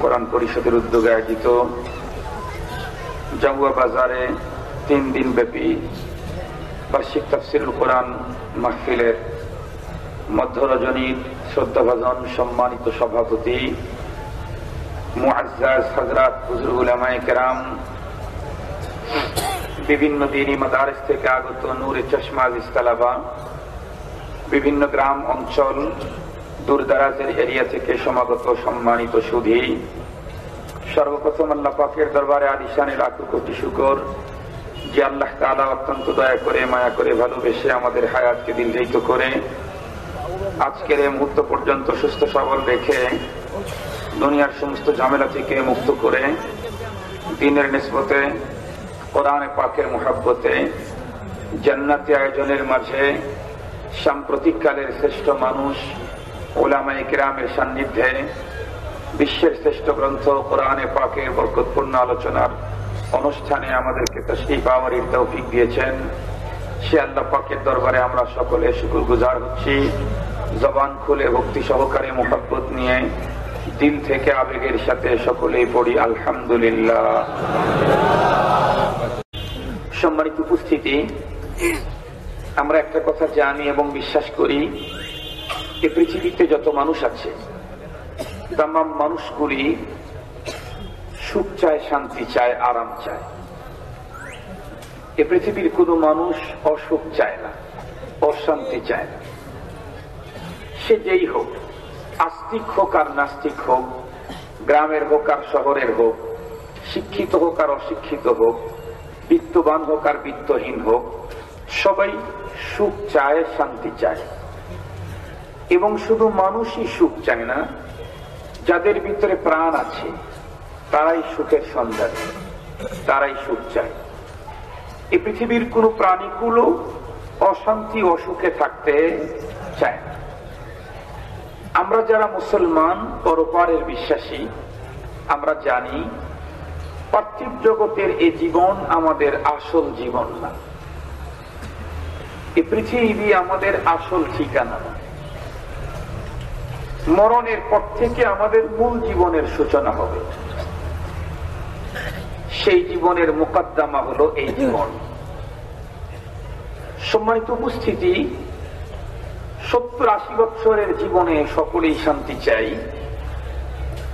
কোরআন পরিষদের উদ্যোগে আয়োজিত বাজারে তিন দিন ব্যাপী বার্ষিক কোরআন মাহফিলের মধ্য রজনীর শ্রদ্ধাভাজন সম্মানিত সভাপতি কেরাম, বিভিন্ন দিনই মাদারেস থেকে আগত নূরে চশমাজ ইস্তালাবা বিভিন্ন গ্রাম, অঞ্চল, দূরদারাজের এরিয়া থেকে সমাগত, সম্মানিত সুধী। সর্বপ্রথম আল্লাহ পাকের দরবারে আদিশানে লাখো কোটি শুকর, যে আল্লাহ তালা অত্যন্ত দয়া করে, মায়া করে ভালোবেসে আমাদের হায়াতকে দীর্ঘায়িত করে, আজকের এই মুহূর্ত পর্যন্ত সুস্থ সবল রেখে দুনিয়ার সমস্ত ঝামেলা থেকে মুক্ত করে, দিনের নিসবতে কোরআনে পাকের মোহাব্বতে, জান্নাতি আয়োজনের মাঝে সাম্প্রতিককালের শ্রেষ্ঠ মানুষ ওলামাই কেরামের সান্নিধ্যে বিশ্বের শ্রেষ্ঠ গ্রন্থ কোরআনে পাকের বরকতপূর্ণ আলোচনার অনুষ্ঠানে আমাদেরকে তশরিফ আওয়ারির তৌফিক দিয়েছেন। সে আল্লাহ পাকের দরবারে আমরা সকলে শুকুর গুজার হচ্ছি। জবান খুলে ভক্তি সহকারে মোহাব্বত নিয়ে দিল থেকে আবেগের সাথে সকলেই পড়ি, আলহামদুলিল্লাহ। সম্মানিত উপস্থিতি আমরা একটা কথা জানি এবং বিশ্বাস করি এ পৃথিবীতে যত মানুষ আছে তাম মানুষগুলি সুখ চায়, শান্তি চায়, আরাম চায়। এ পৃথিবীর কোনো মানুষ অসুখ চায় না, অশান্তি চায় না। সে যেই হোক, আস্তিক হোক আর নাস্তিক হোক, গ্রামের হোক আর শহরের হোক, শিক্ষিত হোক আর অশিক্ষিত হোক, বিত্তবান হোক আর বিত্তহীন হোক সবাই সুখ চায়, শান্তি চায়। এবং শুধু মানুষই সুখ চায় না, যাদের ভিতরে প্রাণ আছে, তারাই সুখের সন্ধান, তারাই সুখ চায়। এই পৃথিবীর কোন প্রাণীগুলো অশান্তি অসুখে থাকতে চায় না। আমরা যারা মুসলমান, পরপারের বিশ্বাসী, আমরা জানি পার্থিব জগতের এই জীবন আমাদের আসল জীবন না। এই পৃথিবী আমাদের আসল ঠিকানা। মরণের পর থেকে আমাদের মূল জীবনের সূচনা হবে। সেই জীবনের মোকদ্দমা হলো এই জীবন। সম্মানিত উপস্থিতি, সত্তর আশি বছরের জীবনে সকলেই শান্তি চাই।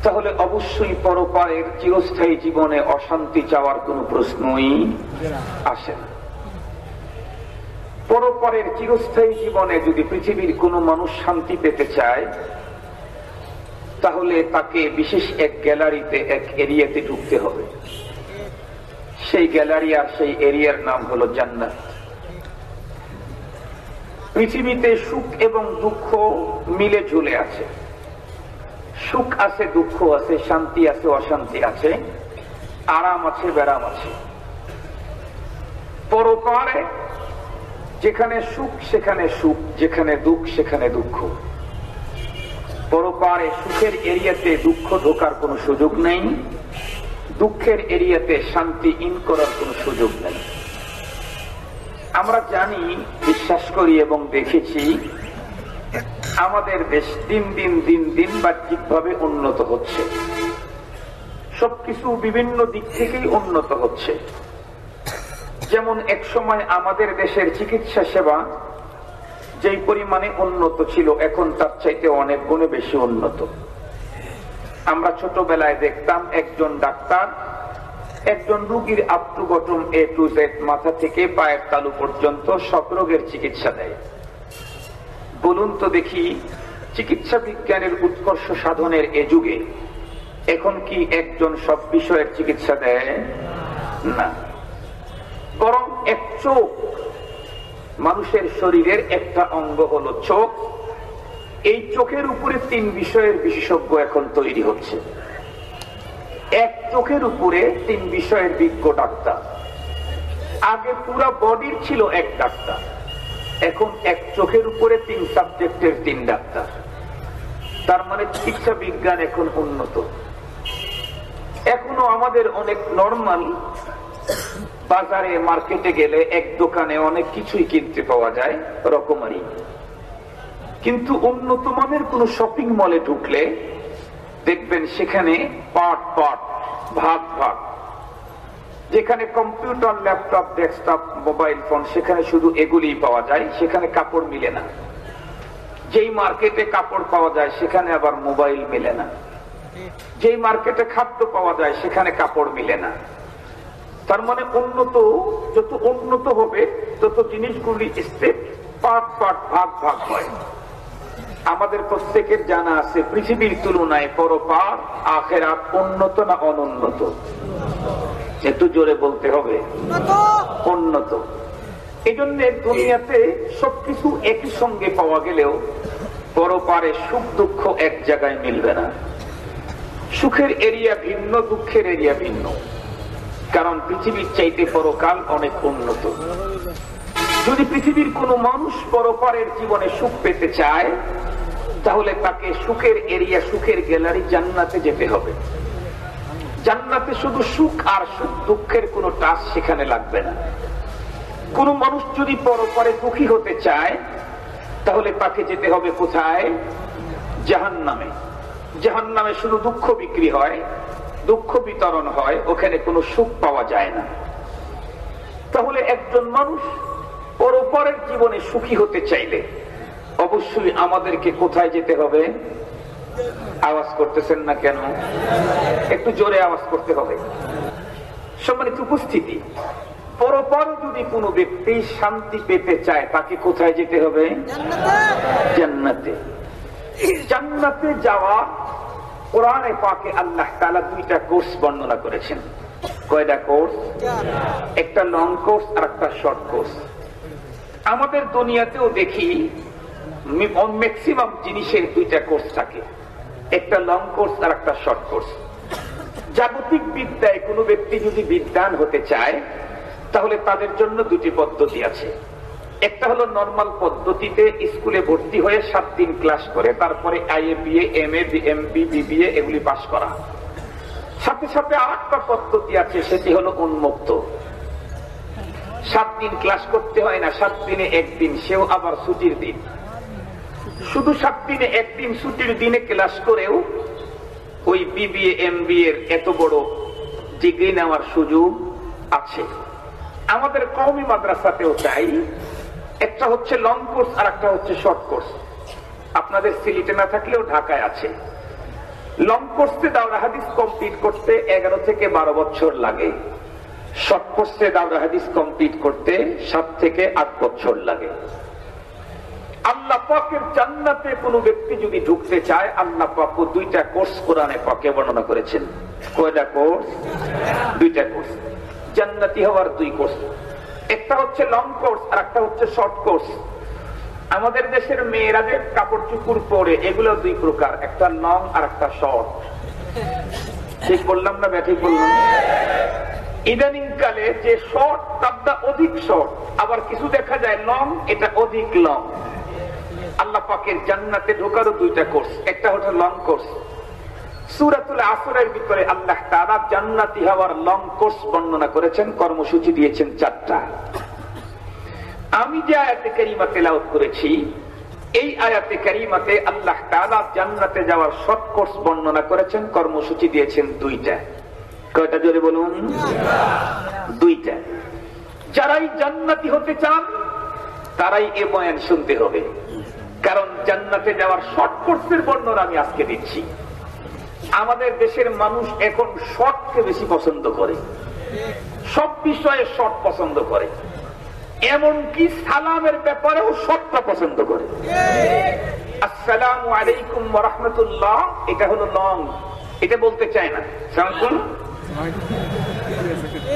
তাহলে অবশ্যই পরপারের চিরস্থায়ী জীবনে অশান্তি চাওয়ার কোন প্রশ্নই আসে না। পরপরের চিরস্থায়ী জীবনে যদি পৃথিবীর কোনো মানুষ শান্তি পেতে চায়, তাহলে তাকে বিশেষ এক গ্যালারিতে, এক এরিয়াতে ঢুকতে হবে। সেই গ্যালারি আর সেই এরিয়ার নাম হলো জান্নাত। পৃথিবীতে সুখ এবং দুঃখ মিলে ঝুলে আছে। সুখ আছে, দুঃখ আছে, শান্তি আছে, অশান্তি আছে, আরাম আছে, ব্যারাম আছে। পরপারে যেখানে সুখ, সেখানে সুখ, যেখানে দুঃখ, সেখানে দুঃখ। পরপারে সুখের এরিয়াতে দুঃখ ঢোকার কোনো সুযোগ নেই, দুঃখের এরিয়াতে শান্তি ইন করার কোনো সুযোগ নেই। আমরা জানি, বিশ্বাস করি এবং দেখেছি, আমাদের দেশ দিন দিন দিন দিন বাহ্যিকভাবে উন্নত হচ্ছে। সবকিছু বিভিন্ন দিক থেকেই উন্নত হচ্ছে। যেমন এক সময় আমাদের দেশের চিকিৎসা সেবা যেই পরিমাণে উন্নত ছিল, এখন তার চাইতে অনেক গুণে বেশি উন্নত। আমরা ছোটবেলায় দেখতাম একজন ডাক্তার, একজন রুগীর up to bottom A to Z মাথা থেকে পায়ের তালু পর্যন্ত সব রোগের চিকিৎসা দেয়। বলুন তো দেখি, চিকিৎসা বিজ্ঞানের উৎকর্ষ সাধনের এ যুগে এখন কি একজন সব বিষয়ের চিকিৎসা দেয়? না। বরং এক চোখ। মানুষের শরীরের একটা অঙ্গ হলো চোখ। এই চোখের উপরে তিন বিষয়ের বিশেষজ্ঞ এখন তৈরি হচ্ছে। এক চোখের উপরে তিন বিষয়ের বিজ্ঞ ডাক্তার। আগে পুরা বডির ছিল এক ডাক্তার। এখন এক চোখের উপরে তিন সাবজেক্টের তিন ডাক্তার। তার মানে চিকিৎসা বিজ্ঞান এখন উন্নত। এখনও আমাদের অনেক নর্মাল বাজারে মার্কেটে গেলে এক দোকানে অনেক কিছুই কিনতে পাওয়া যায়, রকমারি। কিন্তু উন্নত মানের কোন শপিং মলে ঢুকলে দেখবেন সেখানে পাট পাট, ভাগ ভাগ। যেখানে computer laptop desktop mobile phone সেখানে শুধু এগুলি পাওয়া যায়, সেখানে কাপড় মিলে না। যেই মার্কেটে কাপড় পাওয়া যায়, সেখানে আবার মোবাইল মিলে না। যেই মার্কেটে খাদ্য পাওয়া যায়, সেখানে কাপড় মিলে না। তার মানে উন্নত যত উন্নত হবে তত জিনিসগুলি স্টেপ পাট পাট ভাগ ভাগ হয়। আমাদের প্রত্যেকের জানা আছে পৃথিবীর তুলনায় পরপার আখেরাত উন্নত না অনুন্নত? একটু জোরে বলতে হবে। উন্নত! এই জন্য দুনিয়াতে সবকিছু একই সঙ্গে পাওয়া গেলেও পরপারে সুখ দুঃখ এক জায়গায় মিলবে না। সুখের এরিয়া ভিন্ন দুঃখের এরিয়া ভিন্ন। কারণ পৃথিবীর চাইতে পরকাল অনেক উন্নত। যদি পৃথিবীর কোন মানুষ পরপারের জীবনে সুখ পেতে চায়, তাহলে তাকে সুখের এরিয়া, সুখের গ্যালারি জান্নাতে যেতে হবে। জান্নাতে শুধু সুখ আর সুখ দুঃখের কোনো টাচ সেখানে লাগবে না। কোন মানুষ যদি পরপরে দুঃখী হতে চায়, তাহলে তাকে যেতে হবে কোথায়? জাহান নামে জাহান নামে শুধু দুঃখ বিক্রি হয় দুঃখ বিতরণ হয় ওখানে কোনো সুখ পাওয়া যায় না। তাহলে একজন মানুষ পরপরের জীবনে সুখী হতে চাইলে অবশ্যই আমাদেরকে কোথায় যেতে হবে? আওয়াজ করতেছেন না কেন? একটু জোরে আওয়াজ করতে হবে। সম্মানিত উপস্থিতি পরপর যদি কোনো ব্যক্তি শান্তি পেতে চায় তাকে কোথায় যেতে হবে? জান্নাতে। জান্নাতে যাওয়া কোরআনে পাকে আল্লাহ তালা দুইটা কোর্স বর্ণনা করেছেন। কয়টা কোর্স? একটা লং কোর্স আর একটা শর্ট কোর্স। আমাদের দুনিয়াতেও দেখি ম্যাক্সিমাম জিনিসের দুইটা কোর্স থাকে। একটা লং কোর্স আর একটা শর্ট কোর্স। জাগতিক বিদ্যায় কোনো ব্যক্তি যদি বিদ্যান হতে চায়, তাহলে তাদের জন্য দুটি পদ্ধতি আছে। একটা হলো নর্মাল পদ্ধতিতে স্কুলে ভর্তি হয়ে সাত দিন ক্লাস করে, তারপরে BA M A M BBA এগুলি পাশ করা। সাথে সাথে আর একটা পদ্ধতি আছে, সেটি হলো উন্মুক্ত। সাত দিন ক্লাস করতে হয় না, সাত দিনে একদিন, সেও আবার ছুটির দিন। শুধু সাত দিনে একদিন ছুটির দিনে ক্লাস করেও ওই বিবিএ এম এর এত বড় ডিগ্রি নেওয়ার সুযোগ আছে। আমাদের কওমি মাদ্রাসাতেও চাই একটা হচ্ছে লং কোর্স আর একটা হচ্ছে শর্ট কোর্স আপনাদের সিলেটে না থাকলেও ঢাকায় আছে। লং কোর্সে দাওরা হাদিস কমপ্লিট করতে এগারো থেকে বারো বছর লাগে। শর্ট কোর্সে দাওরা হাদিস কমপ্লিট করতে সাত থেকে আট বছর লাগে। আল্লাহ পাকের জান্নাতে কোনো ব্যক্তি যদি ঢুকতে চায়, আল্লাহ পাক দুইটা কোর্স কোরআনে পাকে বর্ণনা করেছেন। কয়টা কোর্স দুইটা কোর্স জান্নাতি হওয়ার দুই কোর্স একটা হচ্ছে লং কোর্স আর একটা হচ্ছে শর্ট কোর্স আমাদের দেশের মেয়েরা যে কাপড় চুপুর পরে এগুলো দুই প্রকার, একটা লং আর একটা শর্ট ঠিক বললাম না ব্যাঠিক বললাম? ইদানিং কালে যে শর্ট তারটা অধিক শর্ট আবার কিছু দেখা যায় লং এটা অধিক লং আল্লাহ পাকের জান্নাতে ঢোকারও দুইটা কোর্স একটা হচ্ছে লং কোর্স সুরাতুল আসরের ভিতরে আল্লাহ তারা জান্নাতি হওয়ার লং কোর্স বর্ণনা করেছেন, কর্মসূচি দিয়েছেন চারটা। আমি যে আয়াতে কারিমা তেলাওত করেছি, এই আয়াতে কারিমাতে আল্লাহ তাআলা জান্নাতে যাওয়ার শর্ট কোর্স বর্ণনা করেছেন, কর্মসূচি দিয়েছেন দুইটা। কয়টা জোরে বলুন? দুইটা। যারাই জান্নাতি হতে চান, তারাই এ বয়ান শুনতে হবে। কারণ জান্নাতে যাওয়ার শর্ট কোর্সের বর্ণনা আমি আজকে দিচ্ছি। আমাদের দেশের মানুষ এখন শর্টকে বেশি পছন্দ করে। সব বিষয়ে শর্ট পছন্দ করে। এমনকি সালামের ব্যাপারেও শর্টটা পছন্দ করে। আলাইকুম রহমতুল্লাহ, এটা হলো লং। এটা বলতে চায় না।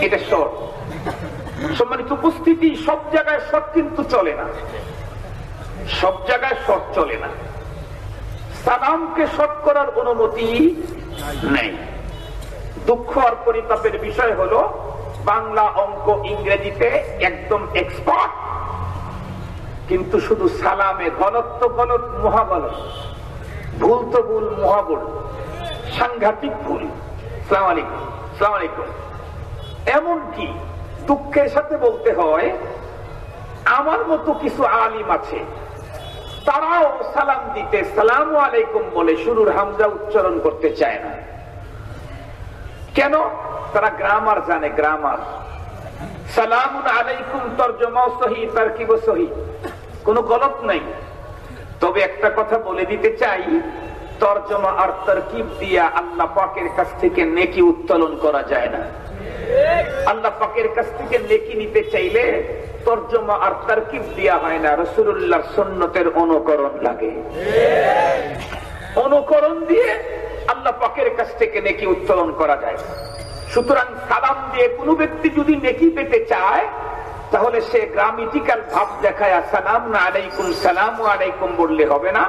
এটা শর্ট সম্মানিত উপস্থিতি, সব জায়গায় শর্ট কিন্তু চলে না। সব জায়গায় শর্ট চলে না। সালামকে শর্ট করার অনুমতি নেই। দুঃখ আর পরিতাপের বিষয় হলো, বাংলা অঙ্ক ইংরেজিতে একদম এক্সপার্ট কিন্তু শুধু সালামে গলত গলত মহাগলত ভুল তো ভুল মহাবুল, সাংঘাতিক ভুল। সালাম আলাইকুম সালাম আলাইকুম। এমনকি দুঃখের সাথে বলতে হয়, আমার মতো কিছু আলিম আছে তারাও সালাম দিতে সালাম আলাইকুম বলে শুরুর হামজা উচ্চারণ করতে চায় না। কেন? তারা গ্রামার জানে গ্রামার সালাম আলাইকুম, তর্জমাও সহি তারকিব সহি। কোনো গলত নাই। তবে একটা কথা বলে দিতে চাই, তর্জমা আর তরকিব দিয়া আল্লাহ পাকের কাছ থেকে নেকি উত্তোলন করা যায় না। আল্লাহ পাকের কাছ থেকে নেকি নিতে চাইলে তর্জমা আর তারকিব দিয়া হয় না। রসুল্লাহ সন্ন্যতের অনুকরণ লাগে। অনুকরণ দিয়ে আল্লাহ পাকের কাছ থেকে নেকি উত্তোলন করা যায়। সুতরাং সালাম দিয়ে কোনো ব্যক্তি যদি নেকি পেতে চায়, তাহলে সে গ্রামিটিক্যাল ভাব দেখায় সালাম না আলাইকুম, সালাম আলাইকুম বললে হবে না।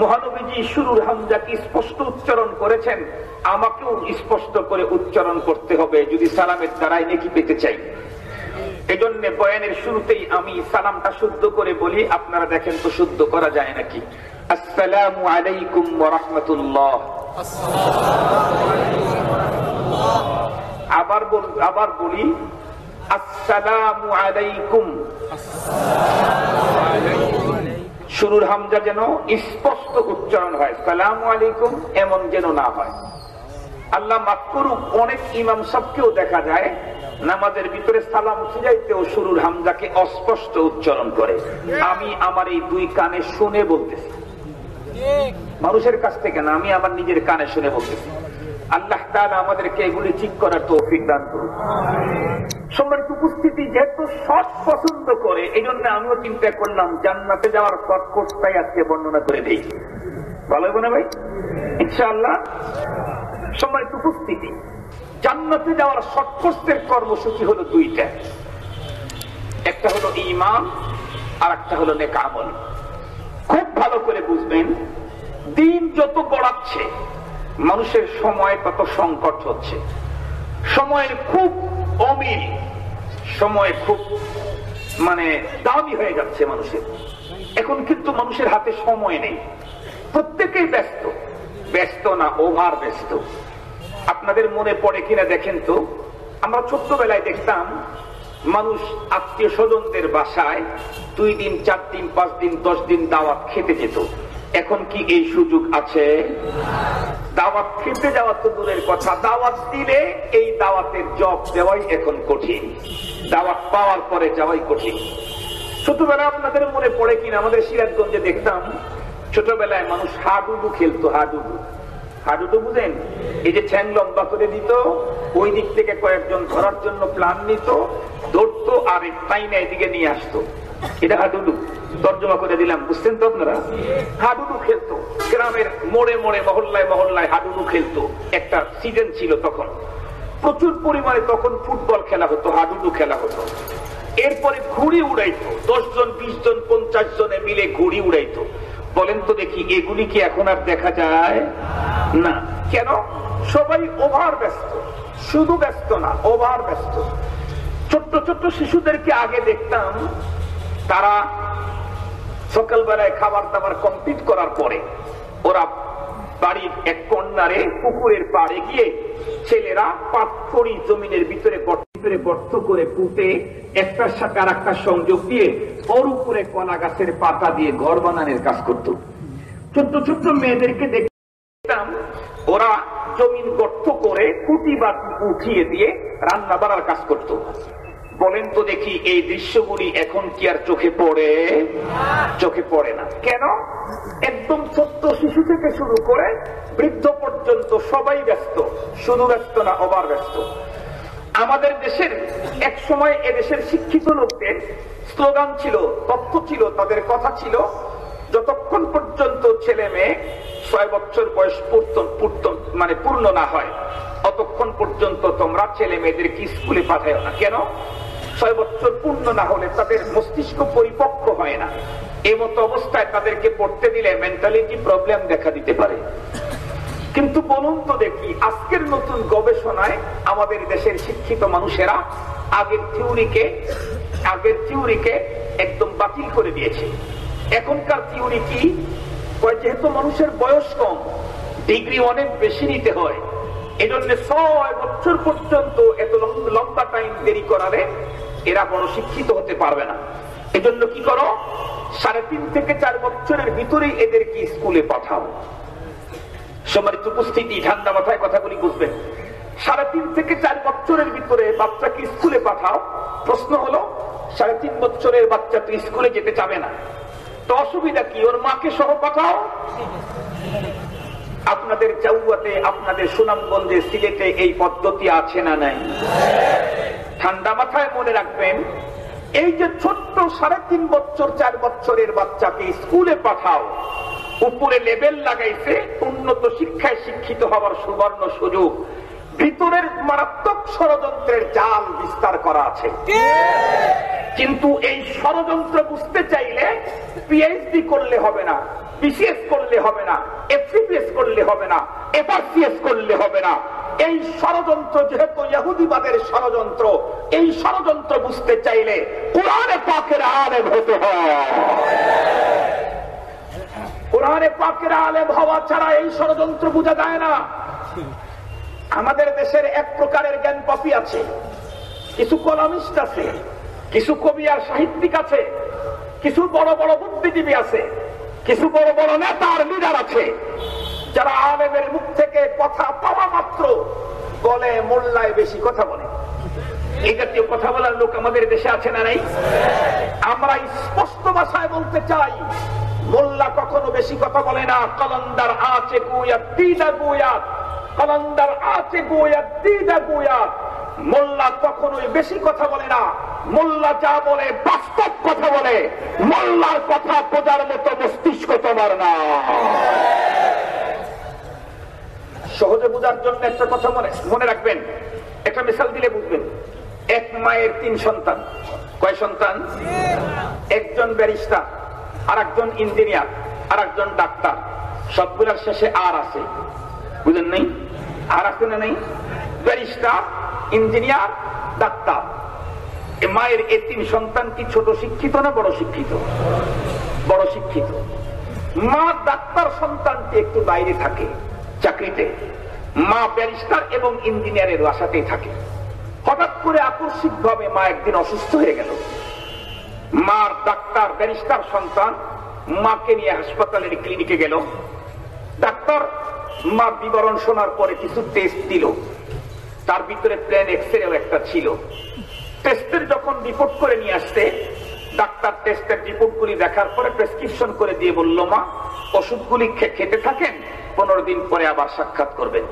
মহানবীজি শুরুর হামজাকে স্পষ্ট উচ্চারণ করেছেন। আমাকেও স্পষ্ট করে উচ্চারণ করতে হবে, যদি সালামের দ্বারাই নেকি পেতে চাই। এজন্য বয়ানের শুরুতেই আমি সালামটা শুদ্ধ করে বলি, আপনারা দেখেন তো শুদ্ধ করা যায় নাকি। আসসালামু আলাইকুম রহমতুল্লাহ। আবার বল, আবার বলি, আসসালামু আলাইকুম। শুরুর হামজা যেন স্পষ্ট উচ্চারণ হয়। সালাম আলাইকুম, এমন যেন না হয়। আল্লাহ মাফ করুক, অনেক ইমাম সবকেও দেখা যায়, নামাজের ভিতরে সালাম সিজাইতেও শুরুর হামজাকে অস্পষ্ট উচ্চারণ করে। আমি আমার এই দুই কানে শুনে বলতেছি। মানুষের কাছ থেকে না, আমি আমার নিজের কানে শুনে বলতেছি। আল্লাহ তাআলা আমাদেরকে এগুলি ঠিক করার তৌফিক দান করুন। সম্মানিত উপস্থিতি, যেহেতু সৎ পছন্দ করে এই জন্য আমিও চিন্তা করলাম জান্নাতে যাওয়ার সৎ আজকে বর্ণনা করে দেই। ভালো হবে না ভাই? ইনশাআল্লাহ। সম্মানিত উপস্থিতি, জান্নাতে যাওয়ার শর্ট কর্মসূচি হলো দুইটা। একটা হলো ইমান আর একটা হলো নেকামল খুব ভালো করে বুঝবেন, দিন যত গড়াচ্ছে মানুষের সময় তত সংকট হচ্ছে। সময়ের খুব অমিল, সময় খুব মানে দামি হয়ে যাচ্ছে মানুষের। এখন কিন্তু মানুষের হাতে সময় নেই। প্রত্যেকেই ব্যস্ত। ব্যস্ত না, ওভার ব্যস্ত। আপনাদের মনে পড়ে কিনা দেখেন তো, আমরা ছোট্টবেলায় দেখতাম, মানুষ আত্মীয় স্বজনদের বাসায় দুই দিন, চার দিন, পাঁচ দিন, দশ দিন দাওয়াত খেতে যেত। এখন কি এই সুযোগ আছে? দাওয়াত খেতে যাওয়া তো দূরের কথা। দাওয়াত দিলে এই দাওয়াতের জব দেওয়াই এখন কঠিন। দাওয়াত পাওয়ার পরে যাওয়াই কঠিন। ছোটবেলা আপনাদের মনে পড়ে কিনা? আমাদের সিরাজগঞ্জে দেখতাম, ছোটবেলায় মানুষ হাডুডু খেলতো, হাডুডু। হাডুডু বুঝেন? এই যে ঠ্যাং লম্বা করে দিত, ওই দিক থেকে কয়েকজন ধরার জন্য প্ল্যান নিত ধরতো আর টাইনে এদিকে নিয়ে আসতো। এটা হাডুডু। তর্জমা করে দিলাম বুঝতেন তো আপনারা? হাডুডু খেলতো। গ্রামের মোড়ে মোড়ে, মহল্লায় মহল্লায় হাডুডু খেলতো। একটা সিজন ছিল তখন। প্রচুর পরিমাণে তখন ফুটবল খেলা হতো, হাডুডু খেলা হতো। এরপরে ঘুড়ি উড়াইতো। দশ জন বিশ জন পঞ্চাশ জনে মিলে ঘুড়ি উড়াইতো। বলেন তো দেখি, এগুলি কি এখন আর দেখা যায়? না। কেন? সবাই ওভার ব্যস্ত। শুধু ব্যস্ত না, ওভার ব্যস্ত। ছোট্ট ছোট্ট শিশুদেরকে আগে দেখতাম তারা সকালবেলায় খাবার দাবার কমপ্লিট করার পরে ওরা বাড়ির এক কন্যারে পুকুরের পাড়ে গিয়ে ছেলেরা পাথরি জমিনের ভিতরে ভিতরে গর্ত করে পুঁতে একটার সাথে আর একটা সংযোগ দিয়ে ওর উপরে কলা গাছের পাতা দিয়ে ঘর বানানোর কাজ করত। ছোট্ট ছোট্ট মেয়েদেরকে দেখতাম ওরা জমিন গর্ত করে খুঁটি বাতি উঠিয়ে দিয়ে রান্না বাড়ার কাজ করত। বলেন তো দেখি এই দৃশ্যগুলি এখন কি আর চোখে পড়ে? চোখে পড়ে না। কেন? একদম ছোট্ট শিশু থেকে শুরু করে বৃদ্ধ পর্যন্ত সবাই ব্যস্ত। শুধু ব্যস্ত না অবার ব্যস্ত। আমাদের দেশের, এক সময় এদেশের শিক্ষিত লোকদের স্লোগান ছিল, তথ্য ছিল, তাদের কথা ছিল যতক্ষণ পর্যন্ত ছেলে মেয়ে ছয় বছর বয়স মানে পূর্ণ না হয় অতক্ষণ পর্যন্ত তোমরা ছেলে মেয়েদেরকে স্কুলে পাঠায় না। কেন? ছয় বছর পূর্ণ না হলে তাদের মস্তিষ্ক পরিপক্ক হয় না। এই মতো অবস্থায় তাদেরকে পড়তে দিলে মেন্টালিটি প্রবলেম দেখা দিতে পারে। কিন্তু বলুন তো দেখি, আজকের নতুন গবেষণায় আমাদের দেশের শিক্ষিত মানুষেরা আগের থিওরিকে আগের থিওরিকে একদম বাতিল করে দিয়েছে। এখনকার থিওরি কি? যেহেতু মানুষের বয়স কম ডিগ্রি অনেক বেশি নিতে হয় এই জন্য ছয় বছর পর্যন্ত এত লম্বা টাইম দেরি করালে এরা বড় শিক্ষিত হতে পারবে না। এজন্য কি করো? সাড়ে তিন থেকে চার বছরের স্কুলে পাঠাও। সম্মানিত উপস্থিতি ঠান্ডা মাথায় কথাগুলি বুঝবেন সাড়ে তিন থেকে চার বছরের ভিতরে বাচ্চাকে স্কুলে পাঠাও। প্রশ্ন হলো, সাড়ে তিন বছরের বাচ্চা তো স্কুলে যেতে চাবে না। তো অসুবিধা কি? ওর মাকে সহ পাঠাও। আপনাদের চাউয়াতে, আপনাদের সুনামগঞ্জে, সিলেটে এই পদ্ধতি আছে না নাই? ঠান্ডা মাথায় মনে রাখবেন, এই যে ছোট্ট সাড়ে তিন বছর, চার বছরের বাচ্চাকে স্কুলে পাঠাও, উপরে লেবেল লাগাইছে, উন্নত শিক্ষায় শিক্ষিত হওয়ার সুবর্ণ সুযোগ। ভিতরের মারাত্মক ষড়যন্ত্রের জাল বিস্তার করা আছে। কিন্তু এই ষড়যন্ত্র বুঝতে চাইলে পিএইচডি করলে হবে না বিসিএস করলে হবে না এফসিপিএস করলে হবে না এফআরসিএস করলে হবে না। এই ষড়যন্ত্র যেহেতু ইহুদিবাদের ষড়যন্ত্র এই ষড়যন্ত্র বুঝতে চাইলে কোরআনে পাকের আলেম হতে হয়। কোরআনে পাকের আলেম হওয়া ছাড়া এই ষড়যন্ত্র বোঝা যায় না। আমাদের দেশের এক প্রকারের জ্ঞান পাপি আছে, কিছু কলামিস্ট আছে, কিছু কবি আর সাহিত্যিক আছে, কিছু বড় বড় বুদ্ধিজীবী আছে, কিছু বড় বড় নেতা আর লিডার আছে, যারা আলেমের মুখ থেকে কথা পাওয়া মাত্র বলে মোল্লায় বেশি কথা বলে। এই জাতীয় কথা বলার লোক আমাদের দেশে আছে না নাই? আমরা স্পষ্ট ভাষায় বলতে চাই, মোল্লা কখনো বেশি কথা বলে না, কলন্দার আছে গুয়া দিদা গুয়া কলন্দার আছে গুয়া দিদা গুয়া। মোল্লা কখনোই বেশি কথা বলে না। মোল্লা যা বলে বাস্তব কথা বলে। মোল্লার কথা বোঝার মতো মস্তিষ্ক তোমার না। সহজে বোঝার জন্য একটা কথা মনে মনে রাখবেন। একটা মিসাল দিলে বুঝবেন। এক মায়ের তিন সন্তান। কয় সন্তান? একজন ব্যারিস্টার আর একজন ইঞ্জিনিয়ার আর একজন ডাক্তার। সবগুলোর শেষে আর আছে। বুঝলেন নেই? আর আছে না নেই। Barrister engineer doctor. মায়ের তিন সন্তান কি ছোট শিক্ষিত না বড় শিক্ষিত? বড় শিক্ষিত। মা ডাক্তার সন্তানটি একটু বাইরে থাকে, চাকরিতে। মা ব্যারিস্টার এবং ইঞ্জিনিয়ারের বাসাতেই থাকে। হঠাৎ করে আকস্মিক ভাবে মা একদিন অসুস্থ হয়ে গেল। মার ডাক্তার ব্যারিস্টার সন্তান মাকে নিয়ে হাসপাতালের ক্লিনিকে গেল। ডাক্তার মার বিবরণ শোনার পরে কিছু টেস্ট দিল। তার ভিতরে প্ল্যান এক্সরেও একটা ছিল। টেস্টের যখন রিপোর্ট করে নিয়ে আসতে ডাক্তার টেস্টের রিপোর্ট গুলি দেখার পরে প্রেসক্রিপশন করে দিয়ে বলল, মা, ওষুধগুলি খেতে থাকেন, পনেরো দিন পরে আবার সাক্ষাৎ করবেন।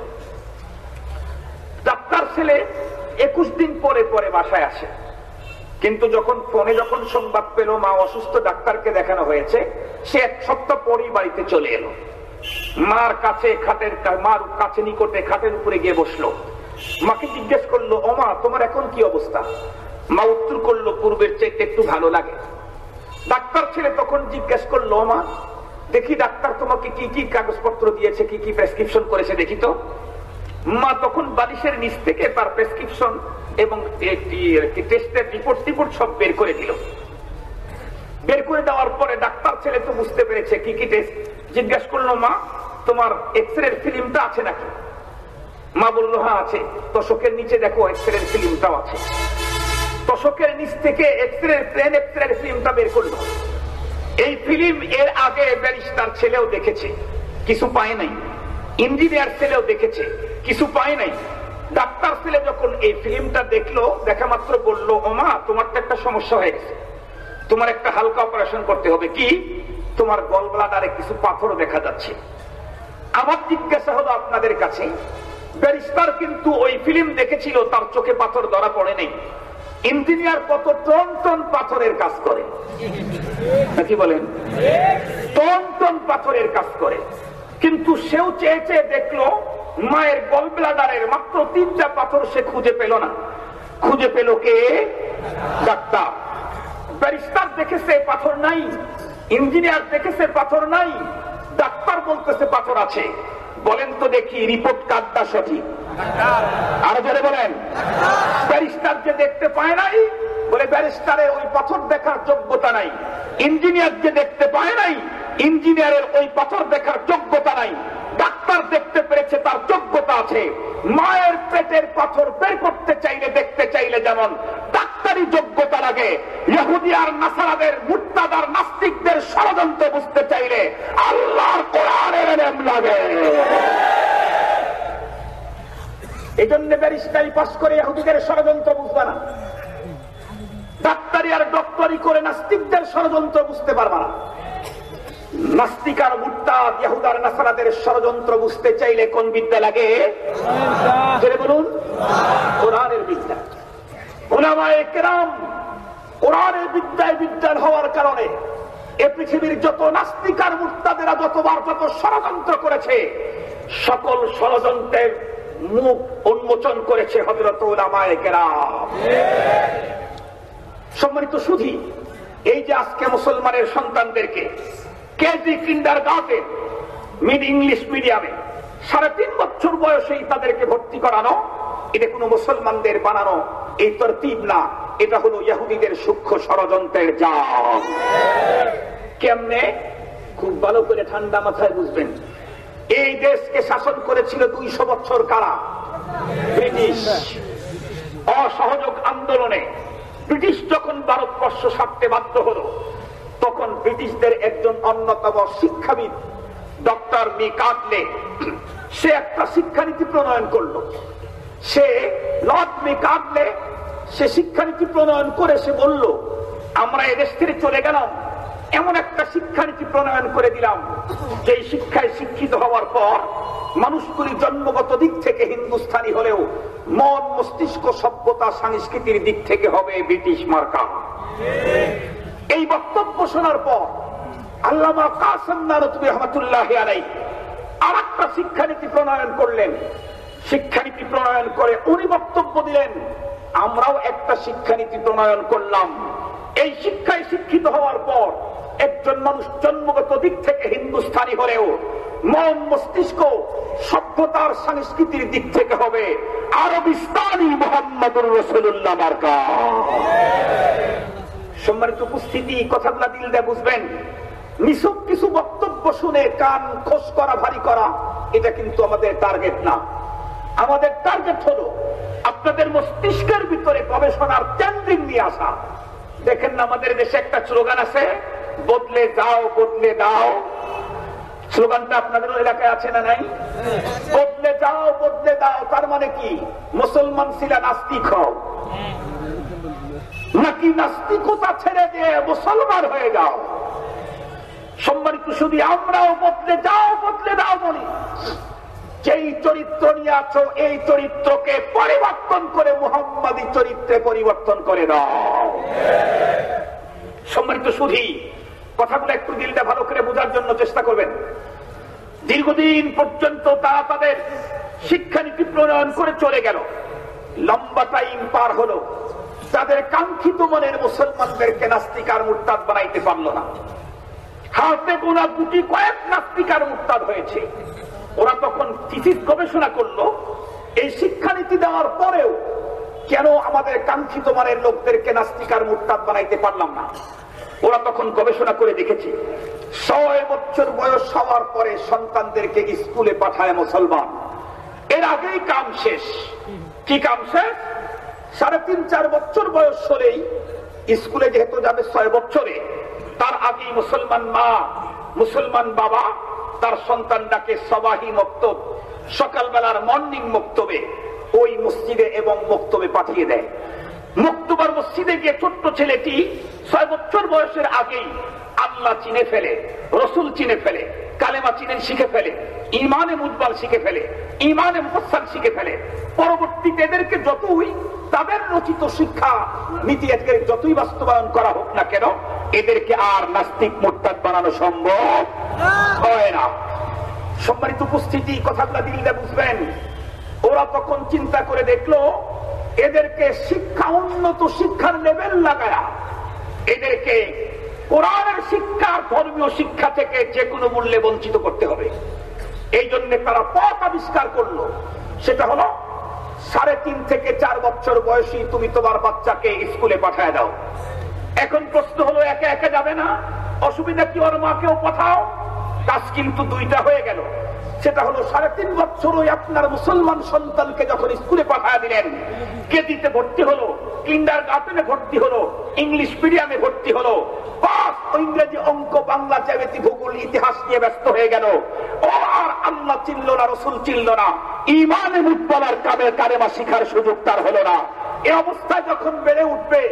ডাক্তার ছেলে একুশ দিন পরে পরে বাসায় আসে। কিন্তু যখন ফোনে যখন সংবাদ পেল, মা, অসুস্থ ডাক্তারকে দেখানো হয়েছে, সে এক সপ্তাহ পরেই বাড়িতে চলে এলো। মার কাছে খাটের মার কাছে নিকটে খাটের উপরে গিয়ে বসল। মাকে জিজ্ঞেস করল, ওমা, তোমার এখন কি অবস্থা? মা উত্তর করল, পূর্বের চাইতে একটু ভালো লাগে। ডাক্তার ছেলে তখন জিজ্ঞেস করল, ওমা, দেখি ডাক্তার তোমাকে কি কি কাগজপত্র দিয়েছে, কি কি প্রেসক্রিপশন করেছে, দেখি তো। মা তখন বালিশের নিচ থেকে তার প্রেসক্রিপশন এবং টেস্টের রিপোর্ট টিপোর্ট সব বের করে দিল। বের করে দেওয়ার পরে ডাক্তার ছেলে তো বুঝতে পেরেছে, কি কি টেস্ট জিজ্ঞেস করল, মা, তোমার এক্স রে ফিল্মটা আছে নাকি? মা বলল হ্যাঁ আছে। তোষকের নিচে দেখো এক্স রে ফিল্মটাও আছে। তশকের নিচ থেকে X ray plane X ray ফিল্মটা বের করল। এই ফিল্ম এর আগে ব্যারিস্টার ছেলেও দেখেছে, কিছু পায় নাই। ইঞ্জিনিয়ার ছেলেও দেখেছে, কিছু পায় নাই। ডাক্তার ছেলে যখন এই ফিল্মটা দেখল, দেখা মাত্র বলল ওমা তোমার তো একটা সমস্যা হয়ে গেছে। তোমার একটা হালকা অপারেশন করতে হবে। কি? তোমার গল ব্লাডারে কিছু পাথর দেখা যাচ্ছে। আমার জিজ্ঞাসা হলো আপনাদের কাছে, ব্যারিস্টার কিন্তু ওই ফিল্ম দেখেছিল, তার চোখে পাথর ধরা পড়ে নেই। ইঞ্জিনিয়ার কত টন টন পাথরের কাজ করে। নাকি বলেন? টন টন পাথরের কাজ করে। কিন্তু সেও চেয়ে চেয়ে দেখল, মায়ের গল ব্লাডারের মাত্র তিনটা পাথর সে খুঁজে পেল না। খুঁজে পেল কে? ডাক্তার। ব্যারিস্টার দেখেছে পাথর নাই, ইঞ্জিনিয়ার দেখেছে পাথর নাই, ডাক্তার বলতেছে পাথর আছে। বলেন তো দেখি, রিপোর্ট কার্ডটা সঠিক? যোগ্যতা নাই। ইঞ্জিনিয়ার যে দেখতে পায় নাই, ইঞ্জিনিয়ারের ওই দেখার যোগ্যতা নাই। ডাক্তার দেখতে পেরেছে, তার যোগ্যতা আছে। মায়ের পেটের পাথর বের করতে চাইলে, দেখতে চাইলে যেমন ডাক্তারি যোগ্যতা লাগে ইহুদি আর নাসারাদের মুক্তাদার নাস্তিকদের ষড়যন্ত্র বুঝতে চাইলে আল্লাহর কোরআনের এলেম লাগে। এই জন্য ব্যারিস্টারি পাশ করে ইহুদিদের ষড়যন্ত্র বুঝবে না। ডাক্তারি আর ডক্টরি করে নাস্তিকদের ষড়যন্ত্র বুঝতে পারবা না। নাস্তিকার মুরতাদ ইহুদার নাসারাদের ষড়যন্ত্র বুঝতে চাইলে কোন বিদ্যা লাগে? বলুন। কোরআনের বিদ্যা। বিদ্যায় হওয়ার কারণে এ পৃথিবীর যত নাস্তিকার যতবার যত ষড়যন্ত্র করেছে, সকল ষড়যন্ত্রের মুখ উন্মোচন করেছে সম্মানিত সুধী, এই যে আজকে মুসলমানের সন্তানদেরকে কেজি কিন্ডার গার্ডেন মিড ইংলিশ মিডিয়ামে সাড়ে তিন বছর বয়সেই তাদেরকে ভর্তি করানো এটা কোনো মুসলমানদের বানানো, এই তরতিব না। এটা হলো ইহুদিদের সূক্ষ্ম ষড়যন্ত্রের জাল। কেমনে? খুব ভালো করে ঠান্ডা মাথায় বুঝবেন। এই দেশকে শাসন করেছিল দুইশো বছর কারা? ব্রিটিশ। অসহযোগ আন্দোলনে ব্রিটিশ যখন ভারতবর্ষ ছাড়তে বাধ্য হলো, তখন ব্রিটিশদের একজন অন্যতম শিক্ষাবিদ, ডক্টর মি কাটলে, সে একটা শিক্ষানীতি প্রণয়ন করল। সে মি কাটলে সে শিক্ষানীতি প্রণয়ন করে সে বলল, আমরা এদেশ থেকে চলে গেলাম। এমন একটা শিক্ষানীতি প্রণয়ন করে দিলাম যে শিক্ষায় শিক্ষিত হওয়ার পর মানুষগুলি জন্মগত দিক থেকে হিন্দুস্থানি হলেও মন, মস্তিষ্ক, সভ্যতা, সংস্কৃতির দিক থেকে হবে ব্রিটিশ মার্কা। এই বক্তব্য শোনার পর আল্লামা কাসেম নানতুবি রহমতুল্লাহ আর একটা শিক্ষানীতি প্রণয়ন করলেন। শিক্ষানীতি প্রণয়ন করে উনি বক্তব্য দিলেন, আমরাও একটা শিক্ষানীতি প্রণয়ন করলাম। এই শিক্ষায় শিক্ষিত হওয়ার পর একজন মানুষ জন্মগত দিক থেকে হিন্দুস্থানি হলেও মন মস্তিষ্ক সভ্যতার সংস্কৃতির দিক থেকে হবে আরবিস্তানি মোহাম্মদুর রসুল্লাহ মার্কা। সম্মানিত উপস্থিতি, কথাগুলা দিল দিয়ে বুঝবেন। নিছক কিছু বক্তব্য শুনে কান খোস করা, ভারী করা, এটা কিন্তু আমাদের টার্গেট না। আমাদের টার্গেট হলো আপনাদের মস্তিষ্কের ভিতরে গবেষণার কেন্দ্রিক নিয়ে আসা। দেখেন না আমাদের দেশে একটা স্লোগান আছে, বদলে যাও, বদলে দাও। স্লোগানটা আপনাদের এলাকায় আছে না নাই? বদলে যাও, বদলে দাও। তার মানে কি? মুসলমান ছিল নাস্তিক হও। নাকি নাস্তিকতা ছেড়ে দিয়ে মুসলমান হয়ে যাও? সম্মানিত শুধু আমরাও বদলে যাও, বদলে দাও বলি। যেই চরিত্র নিয়ে আছো, এই চরিত্রকে পরিবর্তন করে মুহাম্মাদি চরিত্রে পরিবর্তন করে দাও। সম্মানিত সুধী, কথাগুলো একটু দিলটা ভালো করে বোঝার জন্য চেষ্টা করবেন। দীর্ঘদিন পর্যন্ত তারা তাদের শিক্ষানীতি প্রণয়ন করে চলে গেল। লম্বা টাইম পার হলো। তাদের কাঙ্ক্ষিত মনের মুসলমানদেরকে নাস্তিকার মুরতাদ বানাইতে পারল না। হাতে গোনা দুটি কয়েক নাস্তিকার মুরতাদ হয়েছে। ওরা তখন থিসিস গবেষণা করল, এই শিক্ষানীতি দেওয়ার পরেও কেন আমাদের কাঙ্ক্ষিত মানের লোকদেরকে নাস্তিকার মুরতাদ বানাইতে পারলাম না? ওরা তখন গবেষণা করে দেখেছে, ছয় বছর বয়স হওয়ার পরে সন্তানদেরকে স্কুলে পাঠায় মুসলমান। এর আগেই কাম শেষ। কি কাম শেষ? সাড়ে তিন, চার বছর বয়স হলেই স্কুলে যেহেতু যাবে ছয় বছরে, তার আগেই মুসলমান মা, মুসলমান বাবা তার সন্তানটাকে সবাহি মক্তব, সকালবেলার মর্নিং মক্তবে ওই মসজিদে এবং মক্তবে পাঠিয়ে দেয়। মুক্তবার মসজিদে গিয়ে ছোট্ট ছেলেটি ছয় বছর বয়সের আগেই আল্লাহ চিনে ফেলে, রসুল চিনে ফেলে, কালেমা চিনে শিখে ফেলে ইমানে মুজবাল শিখে ফেলে ইমানে মুফাসাল শিখে ফেলে। পরবর্তীতে এদেরকে যতই তাদের রচিত শিক্ষা, নীতি, আজকের যতই বাস্তবায়ন করা হোক না কেন, এদেরকে আর নাস্তিক মোট্টাদ বানানো সম্ভব হয় না। সম্মানিত উপস্থিতি, কথাগুলা দিলটা বুঝবেন। ওরা তখন চিন্তা করে দেখল, এদেরকে শিক্ষা উন্নত শিক্ষার লেভেল লাগায়া, এদেরকে কোরআনের শিক্ষা ধর্মীয় শিক্ষা থেকে যে কোনো মূল্যে বঞ্চিত করতে হবে। এই জন্য তারা পথ আবিষ্কার করল। সেটা হলো, সাড়ে তিন থেকে চার বছর বয়সী তুমি তোমার বাচ্চাকে স্কুলে পাঠায় দাও। এখন প্রশ্ন হলো, একে একে যাবে না? অসুবিধা কি ওর মাকেও পাঠাও? কাজ কিন্তু দুইটা হয়ে গেল। সেটা হলো সাড়ে তিন বছর ওই আপনার মুসলমান সন্তানকে যখন স্কুলে পাঠিয়ে দিলেন, কেজিতে ভর্তি হলো কিন্ডার গার্ডেনে ভর্তি হলো, ইংলিশ মিডিয়ামে ভর্তি হলো ইংরেজি অঙ্ক, বাংলা, জ্যামিতি, ভূগোল, ইতিহাস নিয়ে ব্যস্ত হয়ে গেল। ও আর আল্লাহ চিনল না, রসুল চিনল না, ইমানে শিখার সুযোগ তার হলো না। এই অবস্থায় যখন বেড়ে উঠবে,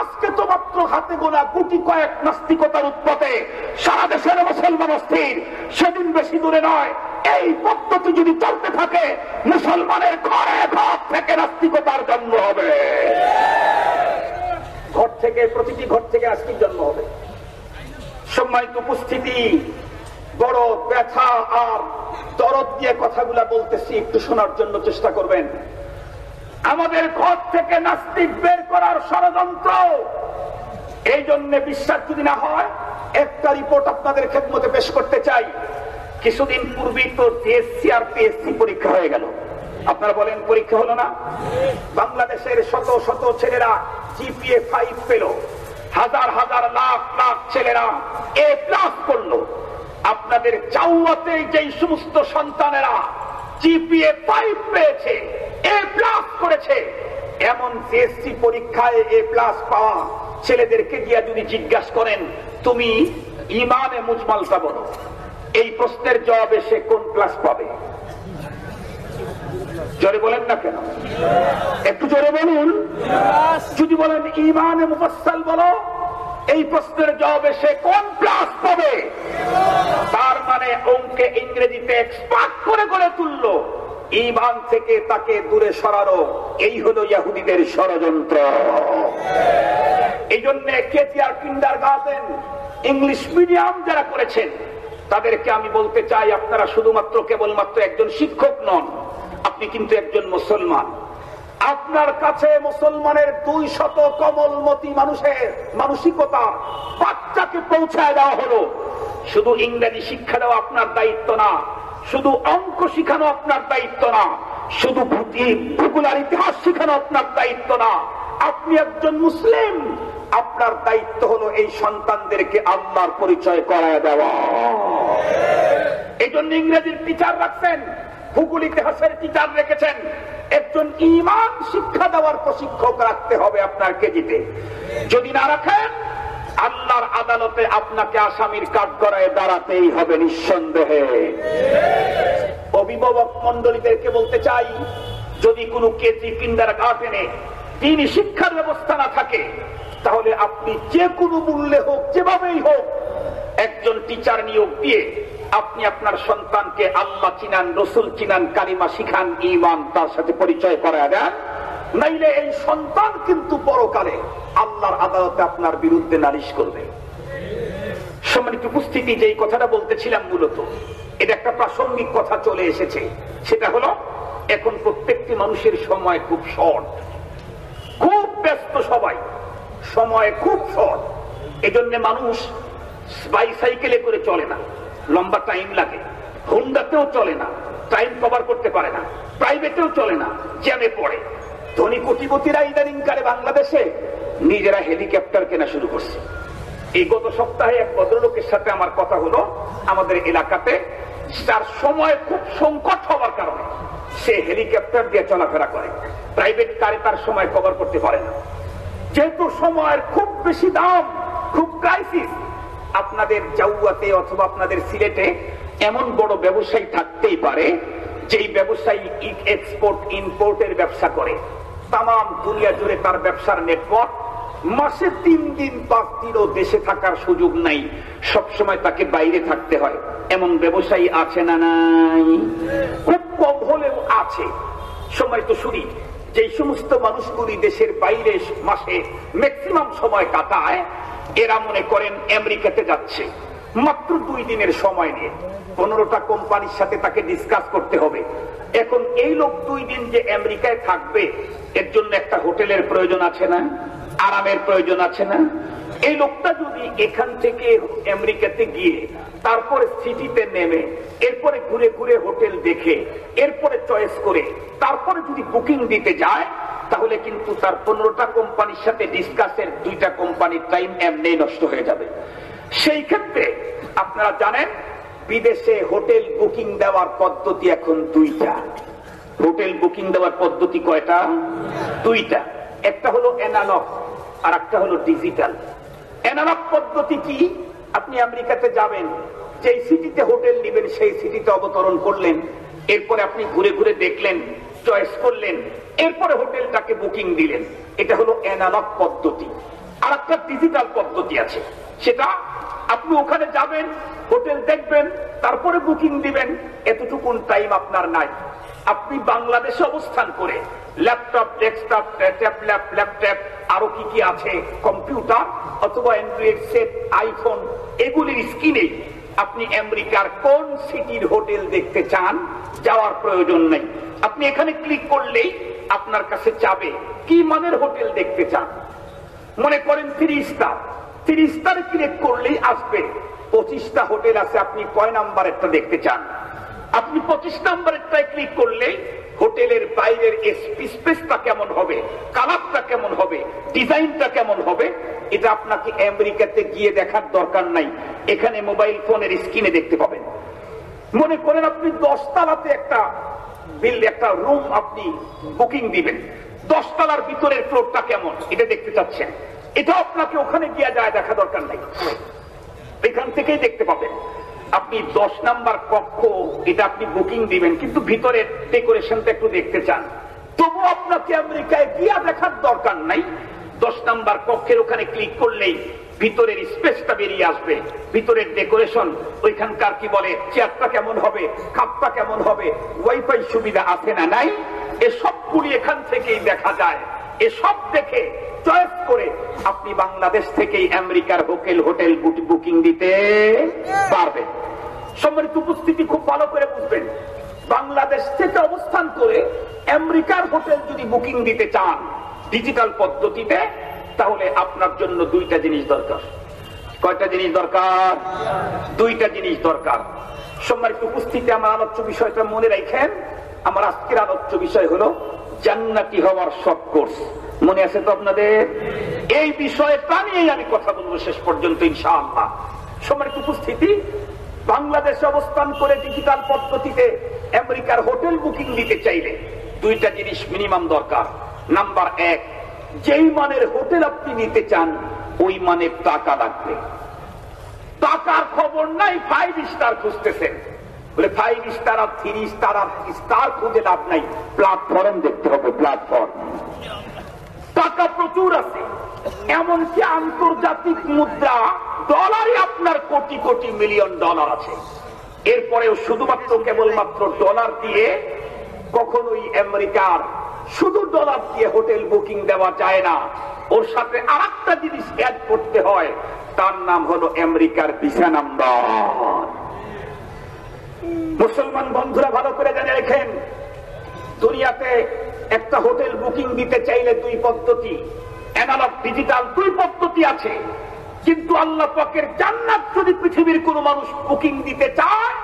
আজকে তো মাত্র হাতে গোনা গুটি কয়েক নাস্তিকতার উৎপতে সারা দেশের মুসলমান অস্থির। সেদিন বেশি দূরে নয় এই পদ্ধতি যদি চলতে থাকে, মুসলমানের ঘরে ঘর থেকে নাস্তিকতার জন্ম হবে। ঘর থেকে, প্রতিটি ঘর থেকে আজকের জন্ম হবে। সম্মানিত উপস্থিতি, বড় ব্যথা আর দরদ দিয়ে কথাগুলা বলতেছি, একটু শোনার জন্য চেষ্টা করবেন। আমাদের ঘর থেকে নাস্তিক বের করার ষড়যন্ত্র, এই জন্য বিশ্বাস যদি না হয়, একটা রিপোর্ট আপনাদের খেদমতে পেশ করতে চাই। কিছুদিন পূর্বেই তো সিএসসি আর পিএসসি পরীক্ষা হয়ে গেল। আপনারা বলেন, পরীক্ষা হলো না? বাংলাদেশের শত শত ছেলেরা জিপিএ ফাইভ পেল। হাজার হাজার লাখ লাখ ছেলেরা এ প্লাস করল। আপনাদের চাউয়াতে যেই সমস্ত সন্তানেরা জিপিএ ফাইভ পেয়েছে, এ প্লাস করেছে, এমন সিএসসি পরীক্ষায় এ প্লাস পাওয়া ছেলেদেরকে গিয়া যদি জিজ্ঞাসা করেন, তুমি ইমানে মুজমালটা বলো। এই প্রশ্নের জবাবে সে কোন ক্লাস পাবে? জোরে বলেন না কেন? একটু জোরে বলুন। যদি বলেন ইমানে মুফাসসাল বলো, এই প্রশ্নের জবাবে সে কোন ক্লাস পাবে? তার মানে অঙ্কে ইংরেজিতে এক্সপার্ট করে গড়ে তুললো। ইমান থেকে তাকে দূরে সরানো এই হলো ইয়াহুদিদের ষড়যন্ত্র। এই জন্য কেজি আর কিন্ডার গার্ডেন ইংলিশ মিডিয়াম যারা করেছেন তাদেরকে আমি বলতে চাই, আপনারা শুধুমাত্র কেবলমাত্র একজন শিক্ষক নন, আপনি কিন্তু একজন মুসলমান। আপনার কাছে মুসলমানের দুই শত কমলমতি মানুষের মানসিকতা বাচ্চাকে পৌঁছায় দেওয়া হলো। শুধু ইংরেজি শিক্ষা দেওয়া আপনার দায়িত্ব না, শুধু অঙ্ক শিখানো আপনার দায়িত্ব না, শুধু ভূগোল আর ইতিহাস শিখানো আপনার দায়িত্ব না। আপনি একজন মুসলিম আপনার দায়িত্ব হলো এই সন্তানদেরকে আল্লাহর পরিচয় করায় দেওয়া। এই জন্য ইংরেজির টিচার রাখছেন ভূগোল ইতিহাসের টিচার রেখেছেন। একজন ইমান শিক্ষা দেওয়ার প্রশিক্ষক রাখতে হবে আপনার কেজিতে। যদি না রাখেন, আল্লাহর আদালতে আপনাকে আসামির কাঠ করায় দাঁড়াতেই হবে নিঃসন্দেহে। অভিভাবক মন্ডলীদেরকে বলতে চাই, যদি কোনো কেজি কিন্ডার গার্ডেনে তিনি শিক্ষার ব্যবস্থা না থাকে তাহলে আপনি যে কোনো মূল্যে হোক, যেভাবেই হোক, একজন টিচার নিয়োগ দিয়ে আপনি আপনার সন্তানকে আল্লাহ চিনান, রসুল চিনান, কালিমা শিখান ইমান তার সাথে পরিচয় করা দেন। নাইলে এই সন্তান কিন্তু পরকালে আল্লাহর আদালতে আপনার বিরুদ্ধে নালিশ করবে। সম্মানিত উপস্থিতি যে কথাটা বলতেছিলাম মূলত, এটা একটা প্রাসঙ্গিক কথা চলে এসেছে। সেটা হলো, এখন প্রত্যেকটি মানুষের সময় খুব শর্ট খুব ব্যস্ত সবাই। সময় খুব শর্ট এজন্য মানুষ বাইসাইকেলে করে চলে না। লম্বা টাইম লাগে। হুন্ডাতেও চলে না। টাইম কভার করতে পারে না। প্রাইভেটেও চলে না। জ্যামে পড়ে। ধনী কোটিপতিরা ইদানিং কালে বাংলাদেশে নিজেরা হেলিকপ্টার কেনা শুরু করছে। এই গত সপ্তাহে এক ভদ্রলোকের সাথে আমার কথা হলো। আমাদের এলাকাতে তার সময় খুব সংকট হওয়ার কারণে সে হেলিকপ্টার দিয়ে চলাফেরা করে। প্রাইভেট কারে তার সময় কভার করতে পারে না। যেহেতু সময়ের খুব বেশি দাম, খুব ক্রাইসিস আপনাদের জাউয়াতে অথবা আপনাদের সিলেটে এমন বড় ব্যবসায়ী থাকতেই পারে, যেই ব্যবসায়ী এক্সপোর্ট ইম্পোর্টের ব্যবসা করে। তাম দুনিয়া জুড়ে তার ব্যবসার নেটওয়ার্ক মাসে তিন দিন, পাঁচ দিনও দেশে থাকার সুযোগ নাই। সবসময় তাকে বাইরে থাকতে হয়। এমন ব্যবসায়ী আছে না নাই? খুব কম হলেও আছে। সময় তো শুনি। যে সমস্ত মানুষগুলি দেশের বাইরে মাসে ম্যাক্সিমাম সময় কাটায়, এরা মনে করেন আমেরিকাতে যাচ্ছে। মাত্র দুই দিনের সময় নিয়ে। পনেরোটা কোম্পানির সাথে তাকে ডিসকাস করতে হবে। এখন এই লোক দুই দিন যে আমেরিকায় থাকবে, এর জন্য একটা হোটেলের প্রয়োজন আছে না? আরামের প্রয়োজন আছে না? এই লোকটা যদি এখান থেকে আমেরিকাতে গিয়ে তারপরে সিটিতে নেমে, এরপরে ঘুরে ঘুরে হোটেল দেখে, এরপরে চয়েস করে, তারপরে যদি বুকিং দিতে যায়, তাহলে কিন্তু তার পনেরোটা কোম্পানির সাথে ডিসকাসের দুইটা কোম্পানির টাইম এমনি নষ্ট হয়ে যাবে। সেই ক্ষেত্রে আপনারা জানেন, বিদেশে হোটেল বুকিং দেওয়ার পদ্ধতি এখন দুইটা। হোটেল বুকিং দেওয়ার পদ্ধতি কয়টা? দুইটা। একটা হলো অ্যানালগ আর একটা হলো ডিজিটাল অ্যানালগ পদ্ধতি কি? আপনি আমেরিকাতে যাবেন, যেই সিটিতে হোটেল নেবেন, সেই সিটিতে অবতরণ করলেন। এরপরে আপনি ঘুরে ঘুরে দেখলেন, চয়েস করলেন, এরপরে হোটেলটাকে বুকিং দিলেন। এটা হলো অ্যানালগ পদ্ধতি। আর একটা ডিজিটাল পদ্ধতি আছে। সেটা আপনি ওখানে যাবেন, হোটেল দেখবেন, তারপরে বুকিং দিবেন। এতটুকুন টাইম আপনার নাই। আপনি বাংলাদেশে অবস্থান করে ল্যাপটপ, ডেস্কটপ ট্যাবলেট ল্যাপটপ, আরও কি কি আছে? কম্পিউটার অথবা অ্যান্ড্রয়েড সেট, আইফোন, এগুলির স্ক্রিনে আপনি আমেরিকার কোন সিটির হোটেল দেখতে চান? যাওয়ার প্রয়োজন নেই। আপনি এখানে ক্লিক করলেই আপনার কাছে যাবে, কি মানের হোটেল দেখতে চান? মনে করেন three star three star click করলেই আসবে। পঁচিশটা হোটেল আছে, আপনি কয় নাম্বারেরটা দেখতে চান? আপনি পঁচিশ নাম্বারেরটায় ক্লিক করলেই হোটেলের বাইরের স্পেসটা কেমন হবে, কালারটা কেমন হবে, ডিজাইনটা কেমন হবে, এটা আপনাকে আমেরিকাতে গিয়ে দেখার দরকার নাই। এখানে মোবাইল ফোনের স্ক্রিনে দেখতে পাবেন। মনে করেন আপনি দশতলাতে একটা বিল একটা রুম আপনি বুকিং দিবেন। দশতলার ভিতরের ফ্লোরটা কেমন, এটা দেখতে চাচ্ছেন। এটা আপনাকে ওখানে গিয়ে যায় দেখা দরকার নাই। এখান থেকেই দেখতে পাবেন। আপনি দশ নাম্বার কক্ষ, এটা আপনি বুকিং দিবেন, কিন্তু ভিতরের ডেকোরেশনটা একটু দেখতে চান। তবু আপনাকে আমেরিকায় গিয়া দেখার দরকার নাই। দশ নাম্বার কক্ষের ওখানে ক্লিক করলেই ভিতরের স্পেসটা বেরিয়ে আসবে। ভিতরের ডেকোরেশন ওইখানকার কি বলে চেয়ারটা কেমন হবে কাপটা কেমন হবে ওয়াইফাই সুবিধা আছে না নাই? এসবগুলি এখান থেকেই দেখা যায়। এসব দেখে চয়েস করে আপনি বাংলাদেশ থেকেই আমেরিকার হোটেল হোটেল বুকিং দিতে পারবেন। সম্মানিত উপস্থিতি খুব ভালো করে বুঝবেন। বাংলাদেশ থেকে অবস্থান করে আমেরিকার হোটেল যদি বুকিং দিতে চান ডিজিটাল পদ্ধতিতে, তাহলে আপনার জন্য দুইটা জিনিস দরকার। কয়টা জিনিস দরকার? দুইটা জিনিস দরকার। সম্মানিত উপস্থিতি, আমার আলোচ্য বিষয়টা মনে রাখেন। আমার আজকের আলোচ্য বিষয় হলো জান্নাতি হওয়ার শর্ট কোর্স মনে আছে তো আপনাদের? এই বিষয়টা নিয়েই আমি কথা বলব শেষ পর্যন্ত, ইনশাআল্লাহ। সম্মানিত উপস্থিতি? বাংলাদেশে অবস্থান করে ডিজিটাল পদ্ধতিতে আমেরিকার হোটেল বুকিং দিতে চাইলে দুইটা জিনিস মিনিমাম দরকার। নাম্বার এক, যেই মানের হোটেল আপনি নিতে চান, ওই মানের টাকা লাগবে। টাকার খবর নাই ফাইভ স্টার খুঁজতেছেন। বলে ফাইভ স্টার আর থ্রি স্টার আর স্টার খুঁজে লাভ নাই। প্ল্যাটফর্ম দেখতে হবে প্ল্যাটফর্ম টাকা প্রচুর আছে। এমনকি আন্তর্জাতিক মুদ্রা ডলারে আপনার কোটি কোটি মিলিয়ন ডলার আছে। এরপরেও শুধুমাত্র কেবলমাত্র ডলার দিয়ে কখনোই আমেরিকার শুধু ডলার দিয়ে হোটেল বুকিং দেওয়া যায় না। ওর সাথে আর একটা জিনিস অ্যাড করতে হয়, তার নাম হলো আমেরিকার ভিসা নাম্বার। মুসলমান বন্ধুরা ভালো করে জেনে রেখেন, দুনিয়াতে একটা হোটেল বুকিং দিতে চাইলে দুই পদ্ধতি। অ্যানালগ ডিজিটাল দুই পদ্ধতি আছে। কিন্তু আল্লাহ পাকের জান্নাত যদি পৃথিবীর কোন মানুষ বুকিং দিতে চায়,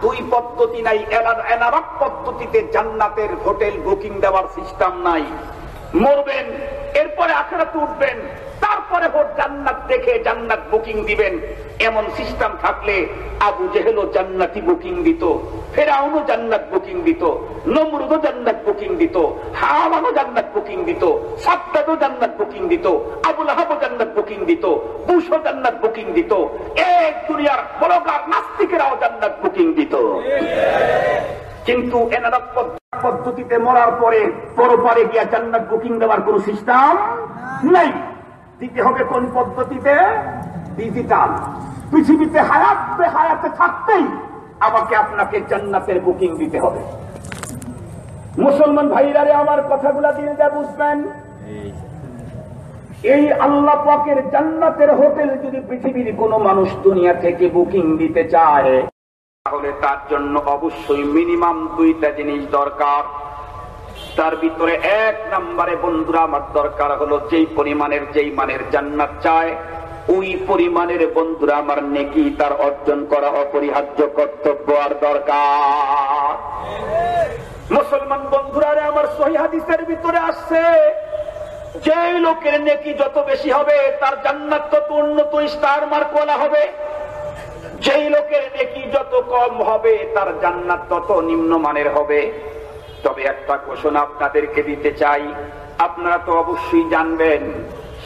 দুই পদ্ধতি নাই। অ্যানালগ পদ্ধতিতে জান্নাতের হোটেল বুকিং দেওয়ার সিস্টেম নাই। মরবেন, এরপরে আখড়াতে উঠবেন। তারপরে ভোট জান্নাত দেখে জান্নাত বুকিং দিবেন। এমন সিস্টেম থাকলে আবু জেহেলও জান্নাতি বুকিং দিত, ফেরাউনও জান্নাত বুকিং দিত, নমরুদও জান্নাত বুকিং দিত, হাওয়ানও জান্নাত বুকিং দিত, সাদ্দাদও জান্নাত বুকিং দিত, আবুল আহাবও জান্নাত বুকিং দিত, বুশও জান্নাত বুকিং দিত, এক দুনিয়ার বড়কার নাস্তিকেরাও জান্নাত বুকিং দিত। কিন্তু এনারা পদ্ধতিতে মরার পরে পরপারে গিয়া জান্নাত বুকিং দেওয়ার কোন সিস্টেম নাই। দিতে হবে কোন পদ্ধতিতে? ডিজিটাল পৃথিবীতে হায়াত হায়াতে থাকতেই আমাকে আপনাকে জান্নাতের বুকিং দিতে হবে। মুসলমান ভাইরারে আমার কথাগুলা দিয়ে যা বুঝবেন? এই আল্লাহ পাকের জান্নাতের হোটেল যদি পৃথিবীর কোন মানুষ দুনিয়া থেকে বুকিং দিতে চায়, তাহলে তার জন্য অবশ্যই মিনিমাম দুইটা জিনিস দরকার। তার ভিতরে এক নম্বরে বন্ধুরা, আমার দরকার হলো যেই পরিমাণের যেই মানের জান্নাত চায়, ওই পরিমাণের বন্ধুরা আমার নেকি তার অর্জন করা অপরিহার্য কর্তব্য আর দরকার। মুসলমান বন্ধুরা আমার সহি হাদিসের ভিতরে আসছে যে লোকের নেকি যত বেশি হবে, তার জান্নাত তত উন্নত স্টার মার্কওয়ালা হবে। যেই লোকের নেকি যত কম হবে, তার জান্নাত তত নিম্নমানের হবে। তবে একটা ঘোষণা আপনাদেরকে দিতে চাই। আপনারা তো অবশ্যই জানবেন,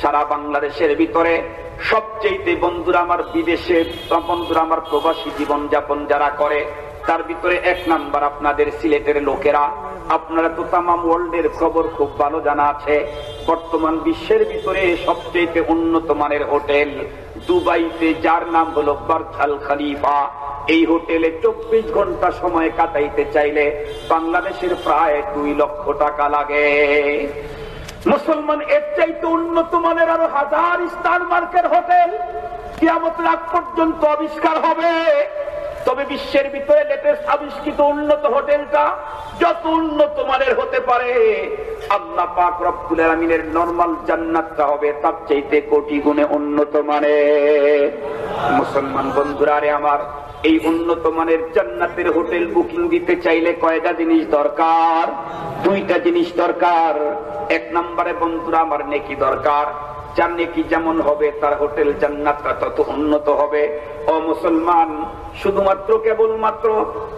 সারা বাংলাদেশের ভিতরে সবচেয়ে বন্ধুরা আমার বিদেশে বন্ধুরা আমার প্রবাসী জীবন যাপন যারা করে, তার ভিতরে এক নাম্বার আপনাদের সিলেটের লোকেরা। আপনারা তো তামাম ওয়ার্ল্ডের খবর খুব ভালো জানা আছে। বর্তমান বিশ্বের ভিতরে সবচেয়ে উন্নত মানের হোটেল দুবাইতে, যার নাম হলো বার্থাল খালিফা। এই হোটেলে চব্বিশ ঘণ্টা সময় কাটাইতে চাইলে বাংলাদেশের প্রায় দুই লক্ষ টাকা লাগে। মুসলমান এর চাইতে উন্নত মানের আরও হাজার স্টার মার্কের হোটেল পর্যন্ত আবিষ্কার হবে। তবে বিশ্বের ভিতরে লেটেস্ট আবিষ্কৃত উন্নত হোটেলটা যত উন্নত মানের হতে পারে, আল্লাহ পাক জান্নাতটা হবে তার চাইতে কোটি গুণে উন্নত মানের। মুসলমান বন্ধুরা রে আমার, এই উন্নত মানের জান্নাতের হোটেল বুকিং দিতে চাইলে কয়টা জিনিস দরকার? দুইটা জিনিস দরকার। এক নম্বরে বন্ধুরা, আমার নেকি দরকার। নেকি যেমন হবে, তার হোটেল জান্নাতটা তত উন্নত হবে। ও মুসলমান, শুধুমাত্র কেবলমাত্র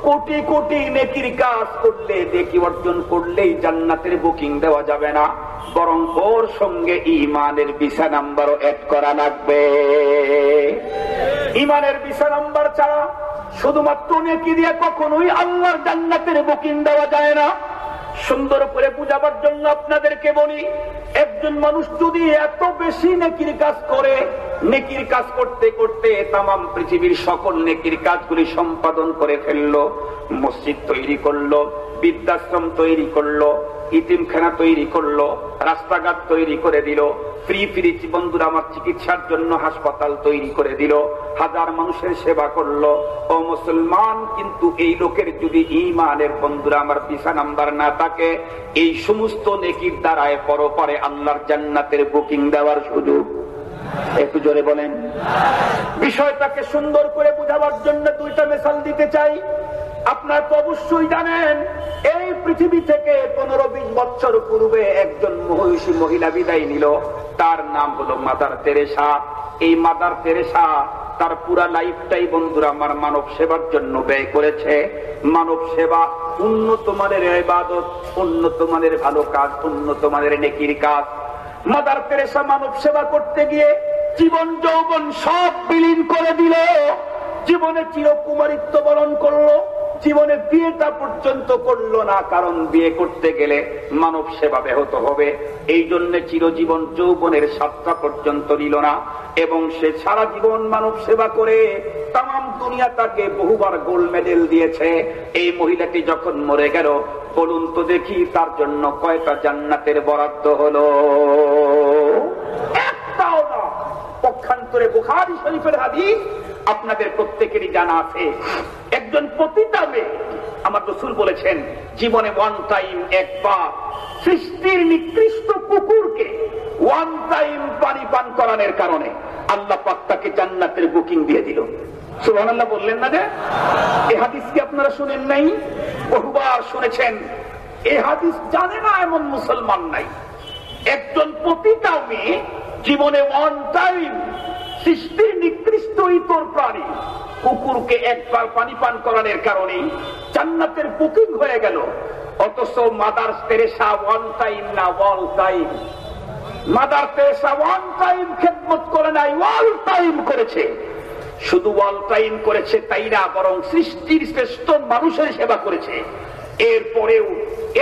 কোটি কোটি নেকির কাজ করলে, নেকি অর্জন করলেই জান্নাতের বুকিং দেওয়া যাবে না। বরং ওর সঙ্গে ইমানের ভিসা নাম্বারও অ্যাড করা লাগবে। ইমানের ভিসা নাম্বার ছাড়া শুধুমাত্র নেকি দিয়ে কখনোই আল্লাহর জান্নাতের বুকিং দেওয়া যায় না। সুন্দর করে বুঝাবার জন্য আপনাদেরকে বলি, একজন মানুষ যদি এত বেশি নেকির কাজ করে, নেকির কাজ করতে করতে তাম পৃথিবীর সকল নেকির কাজগুলি সম্পাদন করে ফেলল, মসজিদ তৈরি করল, বৃদ্ধাশ্রম তৈরি করল, ইতিমখানা তৈরি করল, রাস্তাঘাট তৈরি করে দিল বন্ধুরা আমার চিকিৎসার জন্য হাসপাতাল তৈরি করে দিল, হাজার মানুষের সেবা করল। ও মুসলমান, কিন্তু এই লোকের যদি ইমানের বন্ধুরা আমার ভিসা নাম্বার না থাকে, এই সমস্ত নেকির দ্বারায় পরপরে আল্লাহর জান্নাতের বুকিং দেওয়ার সুযোগ। একটু জোরে বলেন। বিষয়টাকে সুন্দর করে বুঝাবার জন্য দুইটা মেশাল দিতে চাই। আপনারা তো অবশ্যই জানেন, এই পৃথিবী থেকে পনেরো বিশ বছর পূর্বে একজন মহিষী মহিলা বিদায় নিল। তার নাম হলো মাদার তেরেসা। এই মাদার তেরেসা তার পুরা লাইফটাই বন্ধুরা আমার মানব সেবার জন্য ব্যয় করেছে। মানব সেবা উন্নত মানের ইবাদত, উন্নত মানের ভালো কাজ, উন্নত মানের নেকির কাজ। মাদার তেরেসা মানব সেবা করতে গিয়ে জীবন যৌবন সব বিলীন করে দিল। জীবনে চিরকুমারিত্ব বরণ করল। জীবনে বিয়েটা পর্যন্ত করল না, কারণ বিয়ে করতে গেলে মানব সেবা ব্যাহত হবে। এই জন্য চিরজীবন যৌবনের সাতটা পর্যন্ত নিল না, এবং সে সারা জীবন মানব সেবা করে তাম দুনিয়া তাকে বহুবার গোল্ড মেডেল দিয়েছে। এই মহিলাটি যখন মরে গেল, বলুন তো দেখি তার জন্য কয়টা জান্নাতের বরাদ্দ হলো। একটাও না। পক্ষান্তরে বুখারি শরীফের হাদিস আপনাদের প্রত্যেকেরই জানা আছে। একজন পতিতা আমার রসুল বলেছেন, জীবনে ওয়ান টাইম একবার সৃষ্টির নিকৃষ্ট কুকুরকে ওয়ান টাইম পানি পান করানোর কারণে আল্লাহ পাক তাকে জান্নাতের বুকিং দিয়ে দিল। সুবহানাল্লাহ বললেন না যে? এই হাদিস কি আপনারা শুনেন নাই? বহুবার শুনেছেন। এই হাদিস জানে না এমন মুসলমান নাই। একজন পতিতা মেয়ে জীবনে ওয়ান টাইম সৃষ্টির নিকৃষ্ট ইতর প্রাণী। কুকুরকে একবার পানি পান করানোর কারণে জান্নাতের বুকিং হয়ে গেল। অথচ মাদার তেরেসা ওয়ান টাইম না wall time Mother Teresa one time খেদমত করে নাই ওয়াল টাইম করেছে। শুধু ওয়াল টাইম করেছে তাই না, বরং সৃষ্টির শ্রেষ্ঠ মানুষের সেবা করেছে। এরপরেও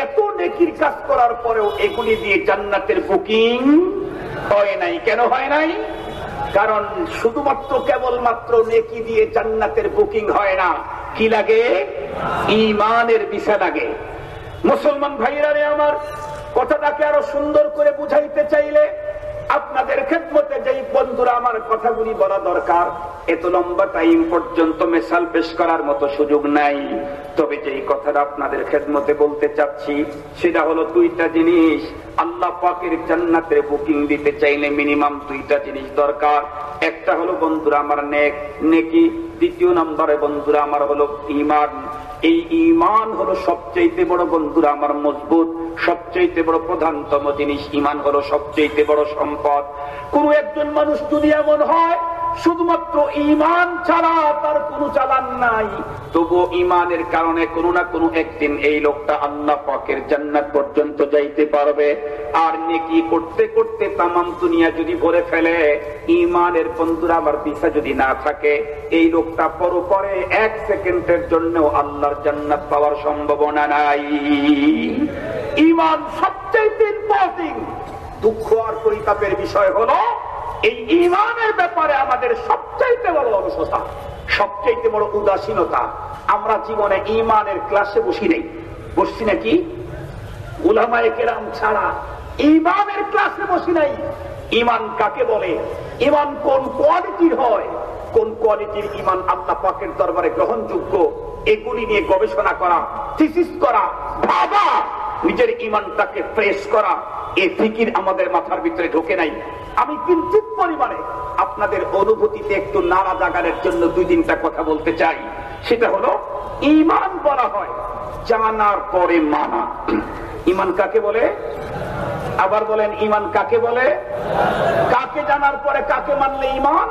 এত নেকির কাজ করার পরেও এগুলি দিয়ে জান্নাতের বুকিং হয় নাই। কেন হয় নাই? কারণ শুধুমাত্র কেবলমাত্র নেকি দিয়ে জান্নাতের বুকিং হয় না। কি লাগে? ইমানের বিষা লাগে। মুসলমান ভাইরা রে আমার কথাটাকে আরও সুন্দর করে বুঝাইতে চাইলে আপনাদের খেদমতে যেই বন্ধুরা আমার কথাগুলি বলা দরকার, এত লম্বা টাইম পর্যন্ত মেশাল পেশ করার মতো সুযোগ নাই। তবে যেই কথাটা আপনাদের খেদমতে বলতে চাচ্ছি, সেটা হলো দুইটা জিনিস। আল্লাহ পাকের জান্নাতের বুকিং দিতে চাইলে মিনিমাম দুইটা জিনিস দরকার। একটা হলো, বন্ধুরা, আমার নেক। নেকি, দ্বিতীয় নম্বরে, বন্ধুরা, আমার হলো ইমান এই ইমান হলো সবচেয়ে বড়, বন্ধুরা, আমার মজবুত সবচেয়ে বড়, প্রধানতম জিনিস। ইমান হলো সবচেয়ে বড় সম্পদ। কোন একজন মানুষ যদি এমন হয় শুধুমাত্র ইমান ছাড়া তার কোনো চালান নাই। তবু ইমানের কারণে কোনো না কোনো একদিন এই লোকটা আল্লাহ পাকের জান্নাত পর্যন্ত যাইতে পারবে। আর নেকি করতে করতে তামাম দুনিয়া যদি ভরে ফেলে ইমানের বন্ধুরা আমার পিছা যদি না থাকে, এই লোকটা পর পরে এক সেকেন্ডের জন্য আল্লাহর জান্নাত পাওয়ার সম্ভাবনা নাই। ইমান সবচেয়ে ইম্পর্টিং দুঃখ আর পরিতাপের বিষয় হলো, এই ইমানের ব্যাপারে আমাদের সবচাইতে বড় অলসতা সবচাইতে বড় উদাসীনতা। আমরা জীবনে ইমানের ক্লাসে বসি নেই। বসছি নাকি? উলামায়ে ছাড়া ইমানের ক্লাসে বসি নাই। ইমান কাকে বলে? ইমান কোন কোয়ালিটির হয়? কোন কোয়ালিটির ইমান আল্লাহ পাকের দরবারে গ্রহণযোগ্য, এগুলি নিয়ে গবেষণা করা করা, ভাবা, নিজের ইমানটাকে ফ্রেশ করা, এ ফিকির আমাদের মাথার ভিতরে ঢোকে নাই। আমি কিঞ্চিত পরিমাণে আপনাদের অনুভূতিতে একটু নাড়া জাগানোর জন্য দুই তিনটা কথা বলতে চাই। সেটা হলো, ইমান বলা হয় জানার পরে মানা। ইমান কাকে বলে? আবার বলেন, ইমান কাকে বলে? কাকে জানার পরে কাকে মানলে ইমান?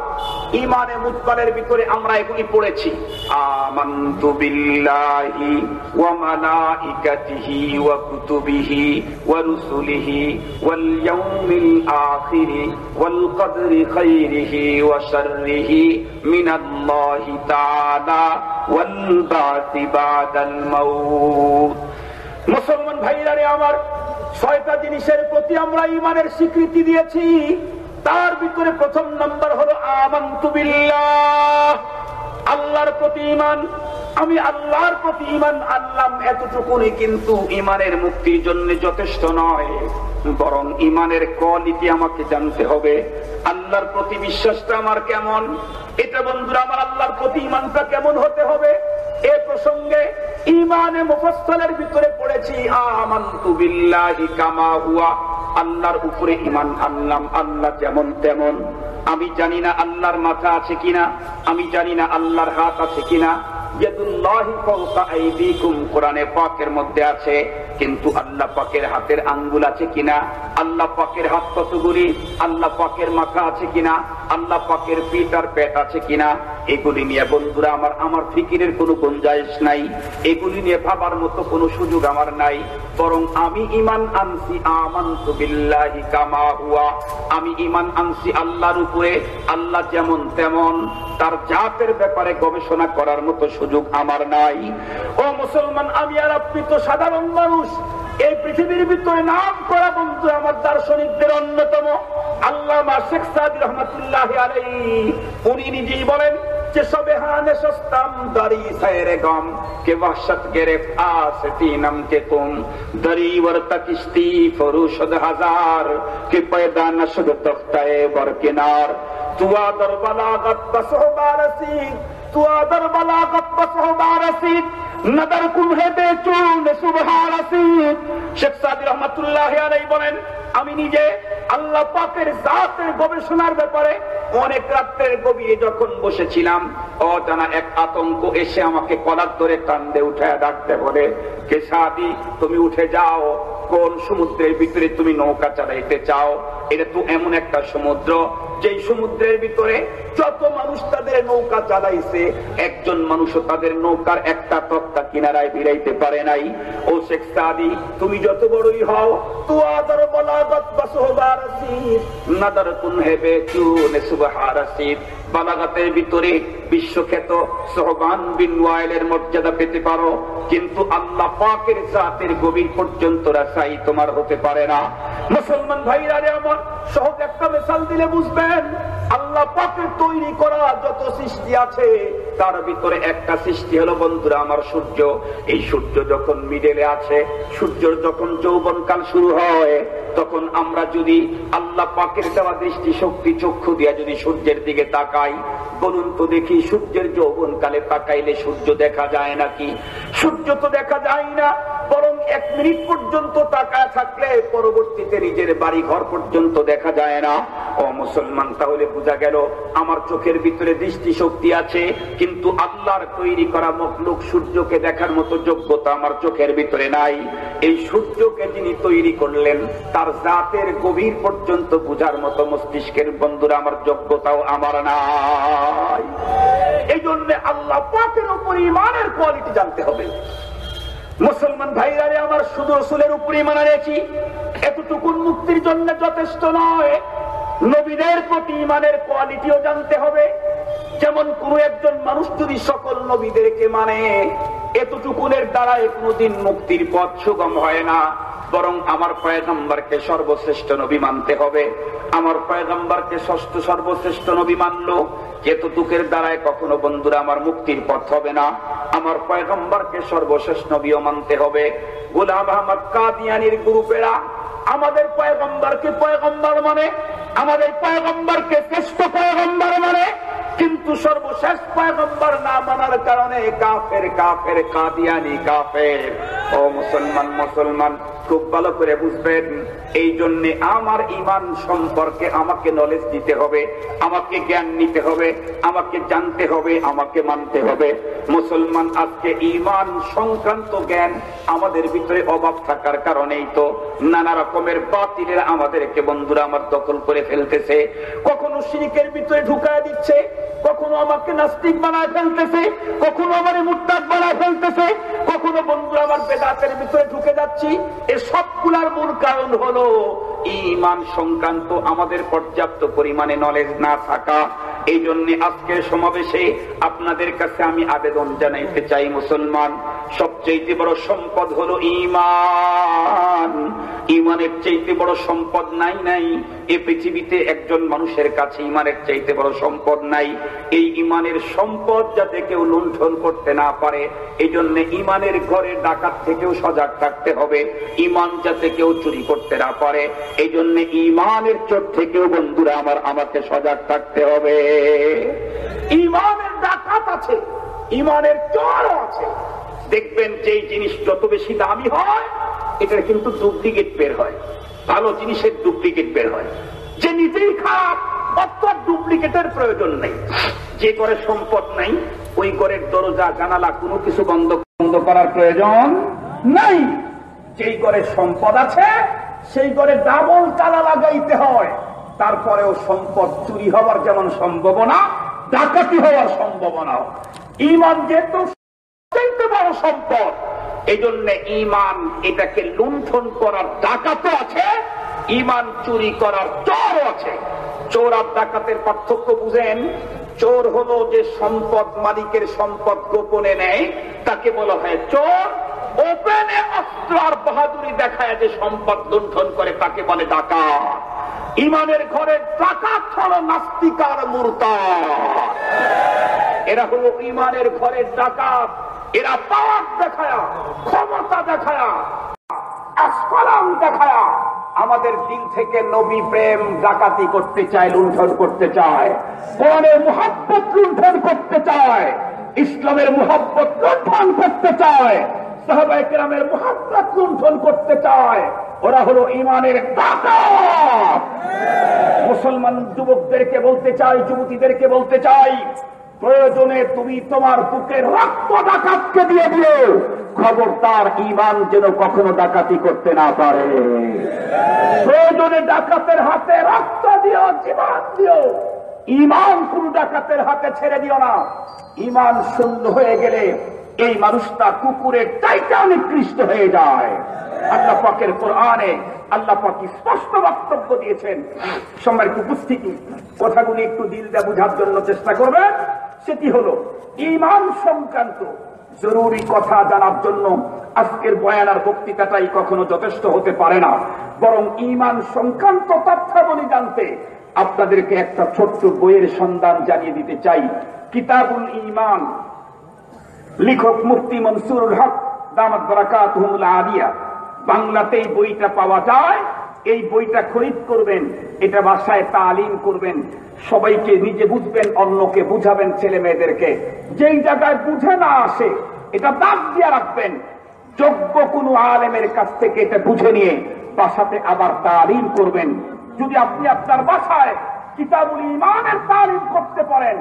ইমানে মুতবারের ভিতরে আমরা এগুলি পড়েছি। আমান্তু বিল্লাহি ওয়া মালাইকাতিহি ওয়া কুতুবিহি ওয়া রুসুলিহি ওয়াল ইয়াউমিল আখির ওয়াল কদরি খাইরিহি ওয়া শাররিহি মিনাল্লাহি তাআলা ওয়াল বাদাল মাউত। মুসলমান ভাইরা রে আমার ছয়টা জিনিসের প্রতি আমরা ইমানের স্বীকৃতি দিয়েছি। তার ভিতরে প্রথম নম্বর হলো আমান্তুবিল্লাহ আল্লাহর প্রতি ইমান আমি আল্লাহর প্রতি ইমান আনলাম এতটুকুনি কিন্তু ইমানের মুক্তির জন্য যথেষ্ট নয়। বরং ইমানের কোয়ালিটি আমাকে জানতে হবে। আল্লাহর প্রতি বিশ্বাসটা আমার কেমন? এটা বন্ধুরা, আমার আল্লাহর প্রতি ইমানটা কেমন হতে হবে? এ প্রসঙ্গে ইমানে মুফসলের ভিতরে পড়েছি, আমান্তু কামা হুয়া। আল্লাহর উপরে ইমান আনলাম, আল্লাহ যেমন তেমন। আমি জানি না আল্লাহর মাথা আছে কিনা, আমি জানি না আল্লাহর হাত আছে কিনা। এগুলি নিয়ে আমার ফিকিরের নাই। এগুলি নিয়ে ভাবার মতো কোনো সুযোগ আমার নাই। বরং আমি ইমান আনছি আমি ইমান আনছি আল্লাহর উপরে, আল্লাহ যেমন তেমন, তার জাতের ব্যাপারে গবেষণা করার মতো সুযোগ সুযোগ আমার নাই। ও মুসলমান, আমি আর আপনি তো সাধারণ মানুষ। এই পৃথিবীর ভিতরে নাম করা বন্ধু আমার দার্শনিকদের অন্যতম। আল্লাহ শেখ সাদ রহমতুল্লাহ উনি নিজেই বলেন যে পয়দা নশদ তখতায়ে বর কিনার তুয়া দরবালা গত সোহবারসি تو ادر بلاغت بس ہمارا سید নদর কুমহে বেচুন সুবহান শেখ সাদি রহমাতুল্লাহ আলাই বলেন, আমি নিজে আল্লাহ পাকের জাতের গবেষণার ব্যাপারে অনেক রাত্রের গভীরে যখন বসেছিলাম, অজানা এক আতঙ্ক এসে আমাকে কলার ধরে কান্দে উঠে ডাকতে বলে কে সাদি, তুমি উঠে যাও। কোন সমুদ্রের ভিতরে তুমি নৌকা চালাইতে চাও? এটা তো এমন একটা সমুদ্র, যেই সমুদ্রের ভিতরে যত মানুষ তাদের নৌকা চালাইছে, একজন মানুষও তাদের নৌকার একটা তক্তা কিনারায় বিরাইতে পারে নাই। ও শেখ সাদি, তুমি যত বড়ই হও তু আদর বলাগত বাসহবারাসিদ নাদার কুন হেবে চুনে সুবহারাসিদ বালাগাতের ভিতরে বিশ্বখ্যাত সোহবান বিন ওয়াইলের মর্যাদা পেতে পারো, কিন্তু আল্লাহ পাকের জাতের গভীর পর্যন্ত রাসাই তোমার হতে পারে না। মুসলমান ভাইরা রে আমার, সহজ একটা মেশাল দিলে বুঝবেন, আল্লাহ পাকের তৈরি করা যত সৃষ্টি আছে, তার ভিতরে একটা সৃষ্টি হলো বন্ধুরা আমার সূর্য। এই সূর্য যখন মিডেলে আছে, সূর্যর যখন যৌবনকাল শুরু হয় তখন আমরা যদি আল্লাহ পাকের দেওয়া দৃষ্টি শক্তি চক্ষু দিয়া যদি সূর্যের দিকে তাকাই, বলুন তো দেখি সূর্যের যৌবন কালে তাকাইলে সূর্য দেখা যায় নাকি? সূর্য তো দেখা যায় না। বরং এক মিনিট পর্যন্ত তাকায় থাকলে পরবর্তীতে নিজের বাড়ি ঘর পর্যন্ত দেখা যায় না। ও মুসলমান, তাহলে বোঝা গেল আমার চোখের ভিতরে দৃষ্টি শক্তি আছে, কিন্তু আল্লাহর তৈরি করা মখলুক সূর্যকে দেখার মতো যোগ্যতা আমার চোখের ভিতরে নাই। এই সূর্যকে যিনি তৈরি করলেন, তার জাতের গভীর পর্যন্ত বোঝার মতো মস্তিষ্কের বন্ধুরা আমার যোগ্যতাও আমার নাই। এই জন্য আল্লাহ পাকের উপর ইমানের কোয়ালিটি জানতে হবে। মুসলমান ভাইরারে, আমার শুধু রসুলের উপরেই মানা রেখি এতটুকুন মুক্তির জন্য যথেষ্ট নয়। নবীদের প্রতি ইমানের কোয়ালিটিও জানতে হবে। যেমন কোন একজন মানুষ যদি সকল নবীদেরকে মানে এতটুকুনের দ্বারাই কোনদিন মুক্তির পথ সুগম হয় না। বরং আমার পয়গম্বরকে সর্বশ্রেষ্ঠ নবী মানতে হবে। আমার পয়গম্বরকে ষষ্ঠ সর্বশ্রেষ্ঠ নবী মানলো। যেতটুকের দ্বারায় কখনো বন্ধুরা আমার মুক্তির পথ হবে না। আমার পয়গম্বরকে সর্বশেষ নবীও মানতে হবে। গোলাম আহমদ কাদিয়ানির গ্রুপেরা আমাদের পয়গম্বরকে পয়গম্বর মানে আমাদের পয়গম্বরকে শ্রেষ্ঠ পয়গম্বর মানে কিন্তু সর্বশেষ পয়গম্বর না মানার কারণে কাফের কাফের, কাদিয়ানি, কাফের। ও মুসলমান মুসলমান, খুব ভালো করে বুঝবেন, এই জন্য আমার ইমান সম্পর্কে আমাকে নলেজ দিতে হবে, আমাকে জ্ঞান নিতে হবে, আমাকে জানতে হবে, আমাকে মানতে হবে। মুসলমান, আজকে ইমান সংক্রান্ত জ্ঞান আমাদের ভিতরে অভাব থাকার কারণেই তো নানা রকমের বাতিলের আমাদেরকে বন্ধুরা আমার দখল করে ফেলতেছে। কখনো শিরিকের ভিতরে ঢুকায় দিচ্ছে কখনো আমাকে নাস্তিক বানায় ফেলতেছে, কখনো আমার মুক্তাক বানায় ফেলতেছে, কখনো বন্ধুরা আমার বেদাতের ভিতরে ঢুকে যাচ্ছি। এ সবগুলার মূল কারণ হলো ইমান সংক্রান্ত আমাদের পর্যাপ্ত পরিমাণে নলেজ না থাকা। এই জন্য আজকের সমাবেশে আপনাদের কাছে আমি আবেদন জানাইতে চাই, মুসলমান। সবচেয়ে বড় সম্পদ হলো ইমান ইমানের চাইতে বড় সম্পদ নাই নাই, এ পৃথিবীতে একজন মানুষের কাছে ইমানের চাইতে বড় সম্পদ নাই। এই ইমানের সম্পদ যাতে কেউ লুণ্ঠন করতে না পারে এই জন্য ইমানের ঘরে ডাকাত থেকেও সজাগ থাকতে হবে, ইমান যাতে কেউ চুরি করতে না পারে এই জন্য ইমানের চোখ থেকেও বন্ধুরা আমার, আমাকে সজাগ থাকতে হবে। ইমানের ডাকাত আছে, ইমানের চরও আছে। দেখবেন যে জিনিস যত বেশি দামি হয়, এটার কিন্তু ডুপ্লিকেট বের হয়, ভালো জিনিসের ডুপ্লিকেট বের হয়। যে নিজেই খারাপ অত ডুপ্লিকেটের প্রয়োজন নেই। যে করে সম্পদ নাই, ওই ঘরের দরজা, জানালা, কোনো কিছু বন্ধ বন্ধ করার প্রয়োজন নাই। যেই ঘরে সম্পদ আছে, সেই ঘরে ডাবল তালা লাগাইতে হয়। তারপরেও সম্পদ চুরি হওয়ার যেমন সম্ভাবনা, ডাকাতি হওয়ার সম্ভাবনা। ইমান যেহেতু বড় সম্পদ এই জন্য ইমান এটাকে লুণ্ঠন করার ডাকাতও আছে ইমান চুরি করার চোরও আছে। চোর আর ডাকাতের পার্থক্য বুঝেন? চোর হলো যে সম্পদ মালিকের সম্পদ গোপনে নেয়, তাকে বলা হয় চোর। ওপেনে অস্ত্র আর বাহাদুরি দেখায় যে সম্পদ লুণ্ঠন করে, তাকে বলে ডাকাত। ইমানের ঘরে ডাকাত হলো নাস্তিকার মূর্তা এরা হলো ইমানের ঘরের ডাকাত। এরা পাওয়ার দেখায়া, ক্ষমতা দেখায়া, আসফালাম দেখায়া। আমাদের দিল থেকে নবী প্রেম ডাকাতি করতে চায়, লুণ্ঠন করতে চায়। কোরআনের মুহাব্বত লুণ্ঠন করতে চায়। ইসলামের মুহাব্বত লুণ্ঠন করতে চায়। সাহাবায়ে কেরামের মুহাব্বত লুণ্ঠন করতে চায়। ওরা হলো ইমানের মুসলমান যুবকদেরকে বলতে চাই যুবতীদেরকে বলতে চাই প্রয়োজনে তুমি তোমার বুকের রক্ত ডাকাতকে দিয়ে দিও। খবরদার ইমান যেন কখনো ডাকাতি করতে না পারে। প্রয়োজনে ডাকাতের হাতে রক্ত দিও, জীবন দিও। ইমান কোন ডাকাতের হাতে ছেড়ে দিও না। ইমান শূন্য হয়ে গেলে এই মানুষটা কুকুরের চাইতে নিকৃষ্ট হয়ে যায়। আল্লাহ পাকের কোরআনে আল্লাহ পাক স্পষ্ট বক্তব্য দিয়েছেন। সম্মানিত উপস্থিতি, কথাগুলি একটু দিল দিয়ে বোঝার জন্য চেষ্টা করবেন। সেটি হলো ইমান সংক্রান্ত জরুরি কথা জানার জন্য আজকের বয়ানার বক্তৃতাটাই কখনো যথেষ্ট হতে পারে না। বরং ইমান সংক্রান্ত তথ্যাবলী জানতে আপনাদেরকে একটা ছোট্ট বইয়ের সন্ধান জানিয়ে দিতে চাই। কিতাবুল ইমান লেখক মুফতি মনসুরুল হক, দামাত বরাকাত আলিয়া। বাংলাতেই বইটা পাওয়া যায় এই বইটা খরিদ করবেন, এটা বাসায় তালিম করবেন, সবাইকে নিজে বুঝবেন, অন্যকে বুঝাবেন ছেলে মেয়েদেরকে। যেই জায়গায় বুঝে না আসে, এটা দাগ দিয়ে রাখবেন। যোগ্য কোনো আলেমের কাছ থেকে এটা বুঝে নিয়ে বাসাতে আবার তালিম করবেন। যদি আপনি আপনার বাসায় কিতাবুল ইমানের তালিম করতে পারেন,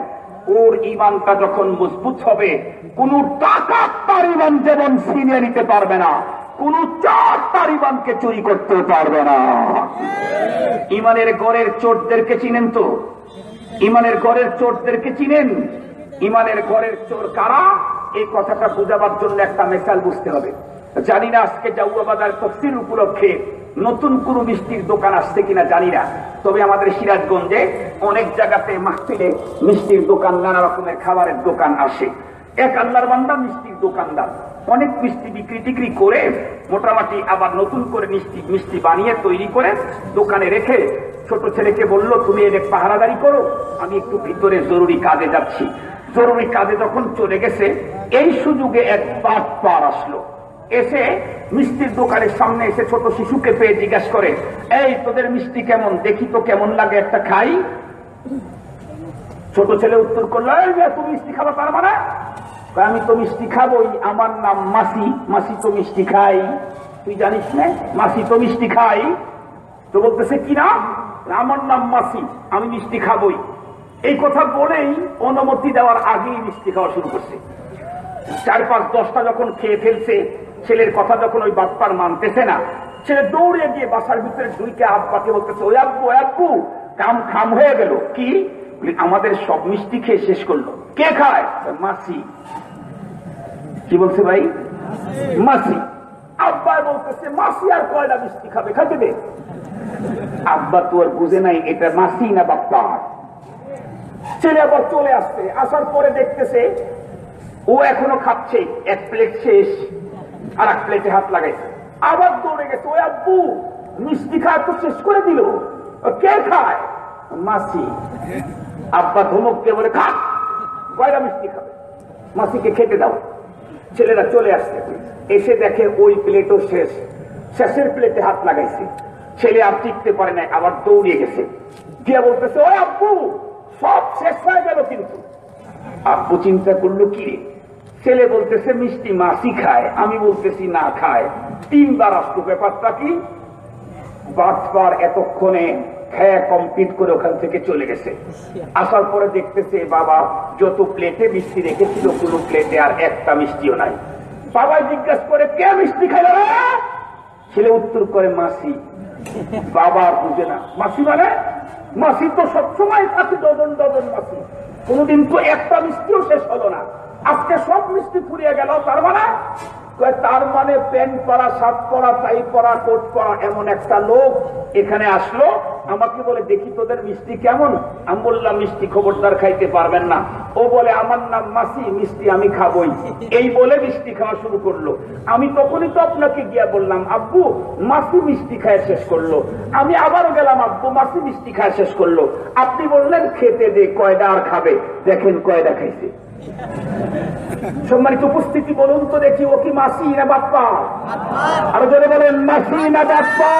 ওর ইমানটা যখন মজবুত হবে, কোন টাকা তার ইমান যেমন ছিনিয়ে নিতে পারবে না। কোন চার তার ইমানকে চুরি করতে পারবে না। ইমানের গড়ের চোরদেরকে চিনেন তো? ইমানের ঘরের চোরদেরকে চিনেন? ইমানের ঘরের চোর কারা? এই কথাটা বোঝাবার জন্য একটা মেশাল বুঝতে হবে। জানি না আজকে জাউয়া বাজার তফসিল উপলক্ষে নতুন কোন মিষ্টির দোকান আসছে কিনা জানি না। তবে আমাদের সিরাজগঞ্জে অনেক জায়গাতে মাহফিলে মিষ্টির দোকান, নানা রকমের খাবারের দোকান আসে। এক আল্লাহর বান্দা মিষ্টির দোকানদার। অনেক মিষ্টি বিক্রি, টিক্রি করে মোটামুটি আবার নতুন করে মিষ্টি মিষ্টি বানিয়ে তৈরি করে দোকানে রেখে ছোট ছেলেকে বলল, তুমি এদের পাহারাদারি করো, আমি একটু ভিতরে জরুরি কাজে যাচ্ছি। জরুরি কাজে যখন চলে গেছে, এই সুযোগে এক বাদ পার আসলো। এসে মিষ্টির দোকানের সামনে এসে ছোট শিশুকে পেয়ে জিজ্ঞাসা করে, এই, তোদের মিষ্টি কেমন? দেখি তো কেমন লাগে একটা খাই? ছোট ছেলে উত্তর করল তুমি মিষ্টি খাব তার মানে? আমি তো মিষ্টি খাবোই, আমার নাম মাসি মাসি তো মিষ্টি খাই। তুই জানিস না, মাসি তো মিষ্টি খাই। তো বলতেছে, কি না? আমার নাম মাসি, আমি মিষ্টি খাবোই। এই কথা বলেই অনুমতি দেওয়ার আগেই মিষ্টি খাওয়া শুরু করছে। চার পাঁচ দশটা যখন খেয়ে ফেলছে, ছেলের কথা যখন ওই বাপ্পার মানতেছে না, ছেলে দৌড়ে গিয়ে বাসার ভিতরে ঢুইকে আব্বাকে বলতেছে, ওই আব্বু ওই আব্বু, কাম খাম হয়ে গেল। কি? আমাদের সব মিষ্টি খেয়ে শেষ করল। কে খায়? মাসি। কি বলছে ভাই? মাসি। আব্বা বলতেছে, মাসি আর কয়লা মিষ্টি খাবে? খাইতে দে। আব্বা তো আর বুঝে নাই, এটা মাসি না বাপ্পা। ছেলে আবার চলে আসছে, আসার পরে দেখতেছে, ও এখনও খাচ্ছে, এক প্লেট শেষ আর এক প্লেটে হাত লাগাইছে। আবার দৌড়ে গেছে, ওই আব্বু, মিষ্টি খাওয়া তো শেষ করে দিল। কে খায়? মাসি। আব্বা ধমক দিয়ে বলে, খা কয়টা মিষ্টি খাবে। মাসিকে খেতে দাও। ছেলেরা চলে আসছে। এসে দেখে ওই প্লেটও শেষ। শেষের প্লেটে হাত লাগাইছে। ছেলে আর টিকতে পারে না আবার দৌড়িয়ে গেছে। দিয়ে বলতেছে, ওই আব্বু, সব শেষ হয়ে গেল কিন্তু। আব্বু চিন্তা করল, কি? ছেলে বলতেছে, মিষ্টি মাসি খায়। আমি বলতেছি, না, খায়। তিনবার আসতো ব্যাপারটা কি? বারবার এতক্ষণে ছেলে উত্তর করে, মাসি। বাবা বুঝে না। মাসি মানে? মাসি তো সবসময় থাকে, ডজন ডজন মাসি। কোনদিন তো একটা মিষ্টিও শেষ হলো না। আজকে সব মিষ্টি ফুরিয়ে গেল, তার মানে? তার মানে প্যান্ট পরা, শার্ট পরা, টাই পরা, কোট পরা এমন একটা লোক এখানে আসলো। আমাকে বলে, দেখি তোদের মিষ্টি কেমন? আমি বললাম, মিষ্টি খবরদার খাইতে পারবেন না। ও বলে, আমার নাম মাসি, মিষ্টি আমি খাবই। এই বলে মিষ্টি খাওয়া শুরু করল। আমি তখনই তো আপনাকে গিয়া বললাম, আব্বু, মাসি মিষ্টি খায় শেষ করল। আমি আবারও গেলাম, আব্বু, মাসি মিষ্টি খায় শেষ করল। আপনি বললেন, খেতে দে কয়টা আর খাবে? দেখেন কয়টা খাইছে। সম্মানিত উপস্থিতি বলুন তো দেখি ও কি মাসি না বাপ্পা? আরও জোরে বলেন মাসি না বাপ্পা?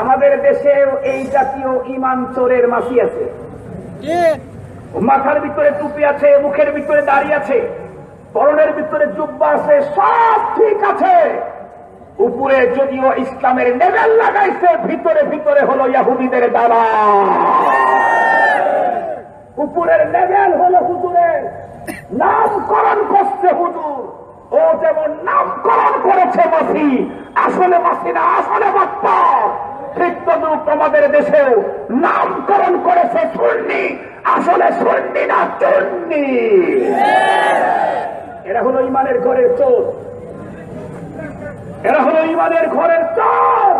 আমাদের দেশে এই জাতীয় ইমান চোরের মাসি আছে। মাথার ভিতরে টুপি আছে মুখের ভিতরে দাড়ি আছে পরনের ভিতরে জুব্বা আছে সব ঠিক আছে। উপরে যদিও ইসলামের লেভেল লাগাইছে ভিতরে ভিতরে হলো ইয়াহুদিদের দাবা। উপরের লেভেল হলো হুজুরের নামকরণ করছে হুজুর। ও যেমন নামকরণ করেছে মাসি, আসলে মাসি না, আসলে বাপ্পা। ঠিক তদুপ তোমাদের দেশেও নামকরণ করেছে সুন্নি, আসলে সুন্নি না চন্নি। এরা হলো ইমানের ঘরের চোর। এরা হলো ইমানের ঘরের চোর।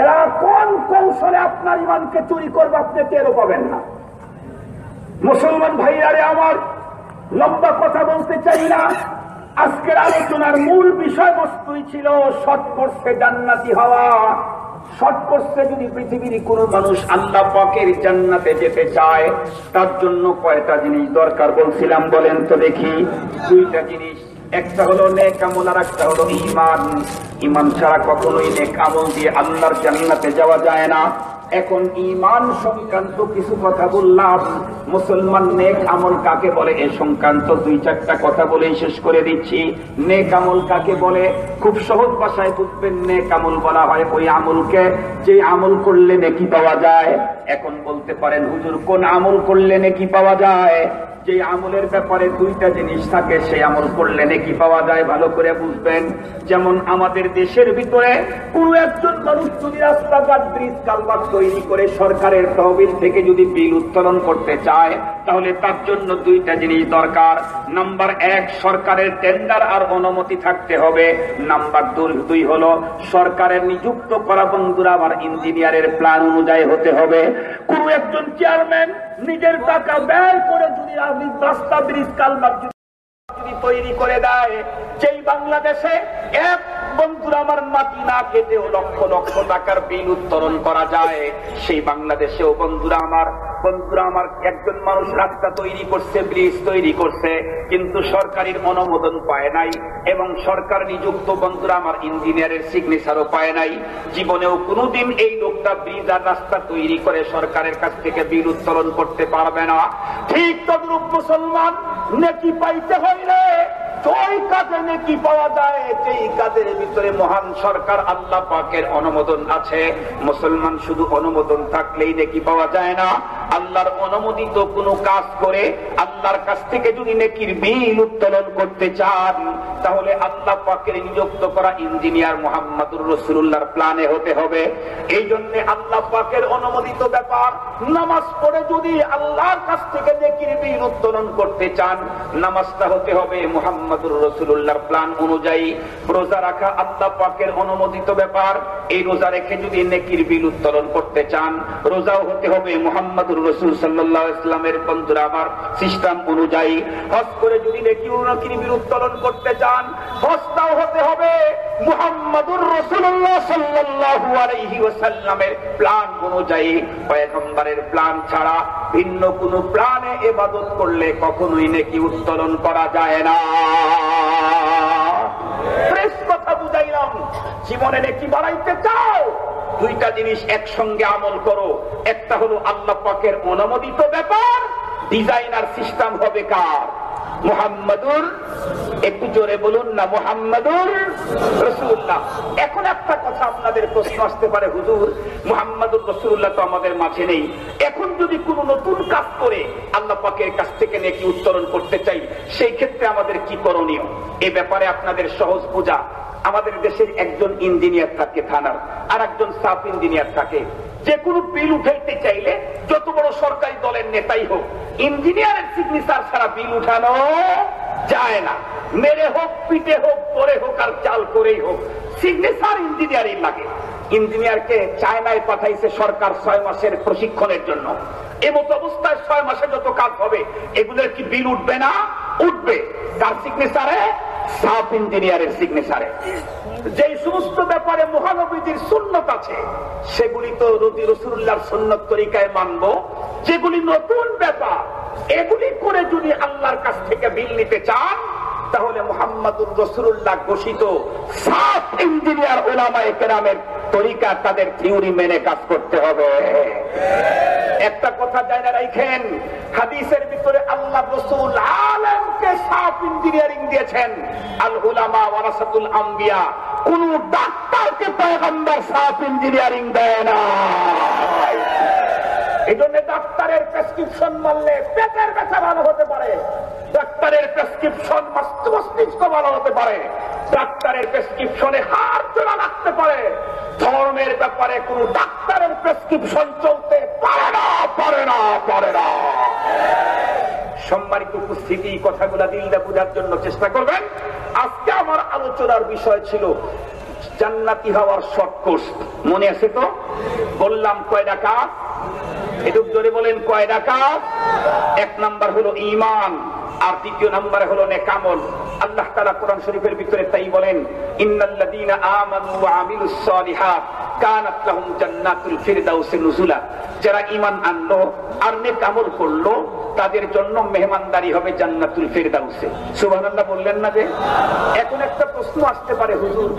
এরা কোন কৌশলে আপনার ইমানকে চুরি করবে আপনি টেরও পাবেন না। মুসলমান ভাইয়ারে আমার লম্বা কথা বলতে চাই না। আজকের আলোচনার মূল বিষয়বস্তুই ছিল সৎকর্ষে জান্নাতি হওয়া। সৎকর্ষে যদি পৃথিবীর কোন মানুষ আল্লাহ পাকের জান্নাতে যেতে চায়, তার জন্য কয়টা জিনিস দরকার বলছিলাম বলেন তো দেখি। দুইটা জিনিস একটা হলো নেক আমল আর একটা হলো ইমান ইমান ছাড়া কখনোই নেক আমল দিয়ে আল্লাহর জান্নাতে যাওয়া যায় না। এখন ইমান সংক্রান্ত কিছু কথা বললাম। মুসলমান নেক আমল কাকে বলে? এ সংক্রান্ত দুই চারটা কথা বলেই শেষ করে দিচ্ছি। নেক আমল কাকে বলে? খুব সহজ ভাষায় বুঝবেন নেক আমল বলা হয় ওই আমলকে। যে আমল করলে নেকি পাওয়া যায়। এখন বলতে পারেন, হুজুর, কোন আমল করলে নেকি পাওয়া যায়? যে আমলের ব্যাপারে দুইটা জিনিস থাকে, সেই আমল করলে নাকি পাওয়া যায়, ভালো করে বুঝবেন। যেমন আমাদের দেশের ভিতরে কোন একজন মানুষ যদি রাস্তাঘাট ব্রিজ কালবাট তৈরি করে সরকারের তহবিল থেকে যদি বিল উত্তোলন করতে চায়, তাহলে তার জন্য দুইটা জিনিস দরকার। নাম্বার এক, সরকারের টেন্ডার আর অনুমতি থাকতে হবে। নাম্বার দুই হলো সরকারের নিযুক্ত করা বন্ধুরা আবার ইঞ্জিনিয়ারের প্ল্যান অনুযায়ী হতে হবে। কোন একজন চেয়ারম্যান নিজের টাকা ব্যয় করে যদি আপনি রাস্তা ব্রিজ কালমার যদি তৈরি করে দেয় সেই বাংলাদেশে এক বন্ধুরা, আমার মাটি না কেটেও লক্ষ লক্ষ টাকার বিল উত্তোলন করা যায়। সেই বাংলাদেশেও বন্ধুরা আমার বন্ধুরা আমার একজন মানুষ রাস্তা তৈরি করছে, ব্রিজ তৈরি করছে, কিন্তু সরকারের অনুমোদন পায় নাই এবং সরকার নিযুক্ত বন্ধুরা আমার ইঞ্জিনিয়ারের সিগনেচারও পায় নাই। জীবনেও কোনোদিন এই লোকটা ব্রিজ আর রাস্তা তৈরি করে সরকারের কাছ থেকে বিল উত্তোলন করতে পারবে না। ঠিক তদ্রূপ মুসলমান, নেকি পাইতে হইলে ওই কাজে নেকি পাওয়া যায়, যেই কাজের ভিতরে মহান সরকার আল্লাহ পাকের অনুমোদন আছে। মুসলমান শুধু অনুমোদন থাকলেই নেকি পাওয়া যায় না। আল্লাহর অনুমোদিত কোনো কাজ করে আল্লাহর কাছ থেকে যদি নেকির বিল উত্তোলন করতে চান, তাহলে আল্লাহ পাকের নিযুক্ত করা ইঞ্জিনিয়ার মোহাম্মদুর রসুল্লাহর প্ল্যানে হতে হবে। এই জন্য আল্লাহ পাকের অনুমোদিত ব্যাপার, নামাজ পড়ে যদি আল্লাহর কাছ থেকে নেকির বিল উত্তোলন করতে চান, নামাজটা হতে হবে মোহাম্মদুর রসুল্লাহর প্ল্যান অনুযায়ী রোজা রাখা আল্লাহ পাকের অনুমোদিত ব্যাপার। এই রোজা রেখে যদি নেকির বিল উত্তোলন করতে চান, রোজাও হতে হবে মোহাম্মদুর রসুল সাল্লাহ ইসলামের বন্ধুরা আমার সিস্টেম অনুযায়ী। হজ করে যদি নেকি নেকির বিল উত্তোলন করতে চান, হজটাও হতে হবে মুহাম্মাদুর রসুল্লাহ সাল্লাল্লাহু আলাইহি ওয়াসাল্লামের প্ল্যান অনুযায়ী। পয়গম্বরের প্ল্যান ছাড়া ভিন্ন কোন প্ল্যানে ইবাদত করলে কখনোই নেকি উত্তোলন করা যায় না। ফ্রেশ কথা বুঝাইলাম। জীবনে নেকি বাড়াইতে চাও? দুইটা জিনিস একসঙ্গে আমল করো। একটা হলো আল্লাহ পাকের অনুমোদিত ব্যাপার ডিজাইনার সিস্টেম হবে কার? একটু জোরে বলুন না রসুল্লাহ এখন একটা কথা আপনাদের প্রশ্ন আসতে পারে, হুজুর রসুল্লাহ তো আমাদের মাঝে নেই। এখন যদি কোনো নতুন কাজ করে, আল্লাহ পাকের কাছ থেকে উত্তরণ করতে চাই, সেই ক্ষেত্রে আমাদের কি করণীয়? এ ব্যাপারে আপনাদের সহজ বোঝা। আমাদের দেশের একজন ইঞ্জিনিয়ার থাকে থানার আর একজন সাফ ইঞ্জিনিয়ার থাকে। যে কোনো বিল উঠাইতে চাইলে যত বড় সরকারি দলের নেতাই হোক, ইঞ্জিনিয়ারের সিগনেচার ছাড়া বিল উঠানো যায় না। মেরে হোক, পিটে হোক পরে হোক আর চাল করেই হোক সিগনেচার ইঞ্জিনিয়ারই লাগে। ইঞ্জিনিয়ারকে চায়নায় পাঠাইছে সরকার ছয় মাসের প্রশিক্ষণের জন্য। এমত অবস্থায় ছয় মাসে যত কাজ হবে, এগুলোর কি বিল উঠবে না? উঠবে। তার সিগনেচারে সাফ ইঞ্জিনিয়ারের সিগনেচারে যে সমস্ত ব্যাপারে মহানবীজির সুন্নত আছে, সেগুলি তো রবি রসুল্লাহর সুন্নত তরিকায় মানব। যেগুলি নতুন ব্যাপার, এগুলি করে যদি আল্লাহর কাছ থেকে বিল নিতে চান, তাহলে মোহাম্মদুর রসুল্লাহ ঘোষিত সাফ ইঞ্জিনিয়ার ওলামায় কেরামের তরিকা তাদের থিওরি মেনে কাজ করতে হবে। একটা কথা জানা রাখেন, হাদিসের ভিতরে আল্লাহ রসুল আলমকে সাফ ইঞ্জিনিয়ারিং দিয়েছেন। আল উলামা ওয়ারাসাতুল আম্বিয়া, কোন ডাক্তারকে পয়গম্বর সাফ ইঞ্জিনিয়ারিং দেয় না। এই জন্য ডাক্তারের প্রেসক্রিপশন মানলে পেটের ব্যথা ভালো হতে পারে। ডাক্তারের প্রেসক্রিপশন মস্তিষ্ক ভালো হতে পারে। ডাক্তারের প্রেসক্রিপশনে হার জোড়া রাখতে পারে। ধর্মের ব্যাপারে কোন ডাক্তারের প্রেসক্রিপশন চলতে পারে না পারে না পারে না। সম্মানিত উপস্থিতি কথাগুলা দিলটা বোঝার জন্য চেষ্টা করবেন। আজকে আমার আলোচনার বিষয় ছিল জান্নাতি হওয়ার শর্ট মনে আছে তো? বললাম, কয়টা কাজ? একটু জোরে বলেন, কয়টা কাজ? এক নাম্বার হলো ইমান আর দ্বিতীয় নাম্বারে হলো নেকামল। আল্লাহ তাআলা কোরআন শরীফের ভিতরে তাই বলেন, ইন্নাল্লাযীনা আমানু ওয়া আমিলুস সালিহাত কানাত লাহুম জান্নাতুল ফিরদাউসে নুজুলা। যারা ঈমান আনলো আর নেক আমল করল, তাদের জন্য মেহমানদারি হবে জান্নাতুল ফিরদাউসে। সুবহানাল্লাহ বললেন না যে? এখন একটা প্রশ্ন আসতে পারে, হুজুর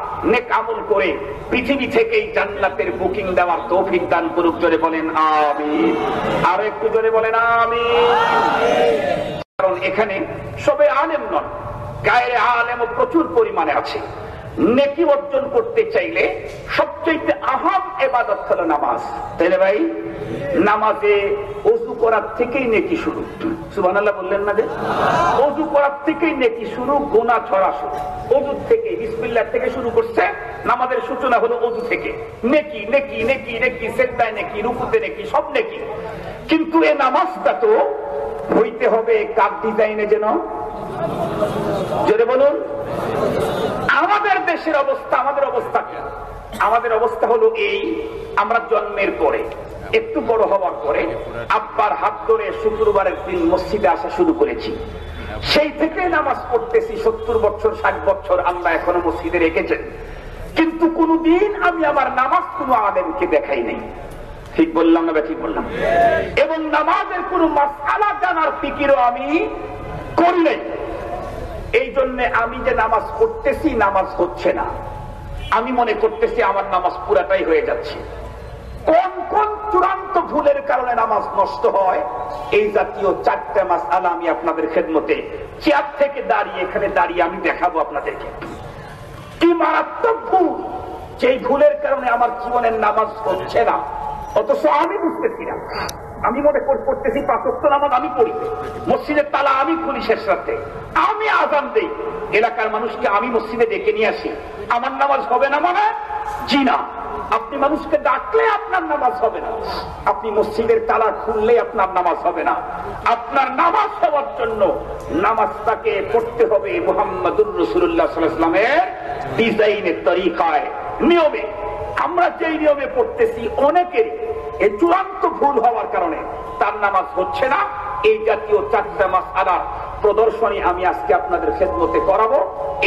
নেক আমল করে পৃথিবী থেকেই জান্নাতের বুকিং দেওয়ার তৌফিক দান করুক, জোরে বলেন আমিন। আর একটু জোরে বলেন আমি কারণ এখানে সবে আলেম নন, গায়ের আলেম প্রচুর পরিমাণে আছে। নেকি অর্জন করতে চাইলে সবচেয়ে আহাম এবাদত হলো নামাজ। তাই না ভাই, নামাজে অজু করার থেকেই নেকি শুরু। সুবান আল্লাহ বললেন না যে? অজু করার থেকেই নেকি শুরু, গোনা ছড়া শুরু। অজু থেকে বিসমিল্লার থেকে শুরু করছে, নামাজের সূচনা হলো অজু থেকে। নেকি নেকি নেকি নেকি সেদ্দায় নেকি, রুকুতে নেকি, সব নেকি। কিন্তু এ নামাজটা তো হইতে হবে কার ডিজাইনে যেন? জোরে বলুন। আমাদের দেশের অবস্থা আমাদের অবস্থা কি? আমাদের অবস্থা হলো এই আমরা জন্মের পরে একটু বড় হওয়ার পরে আব্বার হাত ধরে শুক্রবারের দিন মসজিদে আসা শুরু করেছি। সেই থেকে নামাজ পড়তেছি সত্তর বছর ষাট বছর আল্লাহ এখনও মসজিদে রেখেছেন। কিন্তু কোনদিন আমি আমার নামাজ কোনো আলেমকে দেখাই নাই। ঠিক বললাম না ঠিক বললাম? এবং নামাজের কোন মাসালা জানার ফিকিরও আমি করি নাই। এই জন্য আমি যে নামাজ পড়তেছি, নামাজ হচ্ছে না। আমি মনে করতেছি আমার নামাজ পুরাটাই হয়ে যাচ্ছে। কোন কোন চূড়ান্ত ভুলের কারণে নামাজ নষ্ট হয়, এই জাতীয় চারটা মাস আলা আমি আপনাদের খেদমতে চেয়ার থেকে দাঁড়িয়ে, এখানে দাঁড়িয়ে আমি দেখাবো আপনাদেরকে। কি মারাত্মক ভুল! যেই ভুলের কারণে আমার জীবনের নামাজ হচ্ছে না, অথচ আমি বুঝতেছি না। আমি মনে কর- করতেছি পাঁচত্ব নামাজ আমি পড়ি। মসজিদের তালা আমি খুলি শেষ রাতে আমি আজান দেই। এলাকার মানুষকে আমি মসজিদে ডেকে নিয়ে আসি। আমার নামাজ হবে না মানে? জি না। আপনি মানুষকে ডাকলে আপনার নামাজ হবে না। আপনি মসজিদের তালা খুললে আপনার নামাজ হবে না। আপনার নামাজ হওয়ার জন্য নামাজটাকে পড়তে হবে মোহাম্মদুর রসুল্লাহ সাল্লামের ডিজাইনের তরিকায়, নিয়মে। আমরা যেই নিয়মে পড়তেছি অনেকেরই এই চূড়ান্ত ভুল হওয়ার কারণে তার নামাজ হচ্ছে না। এই জাতীয় চারটা মাস আলার প্রদর্শনী আমি আজকে আপনাদের খেদমতে করাবো।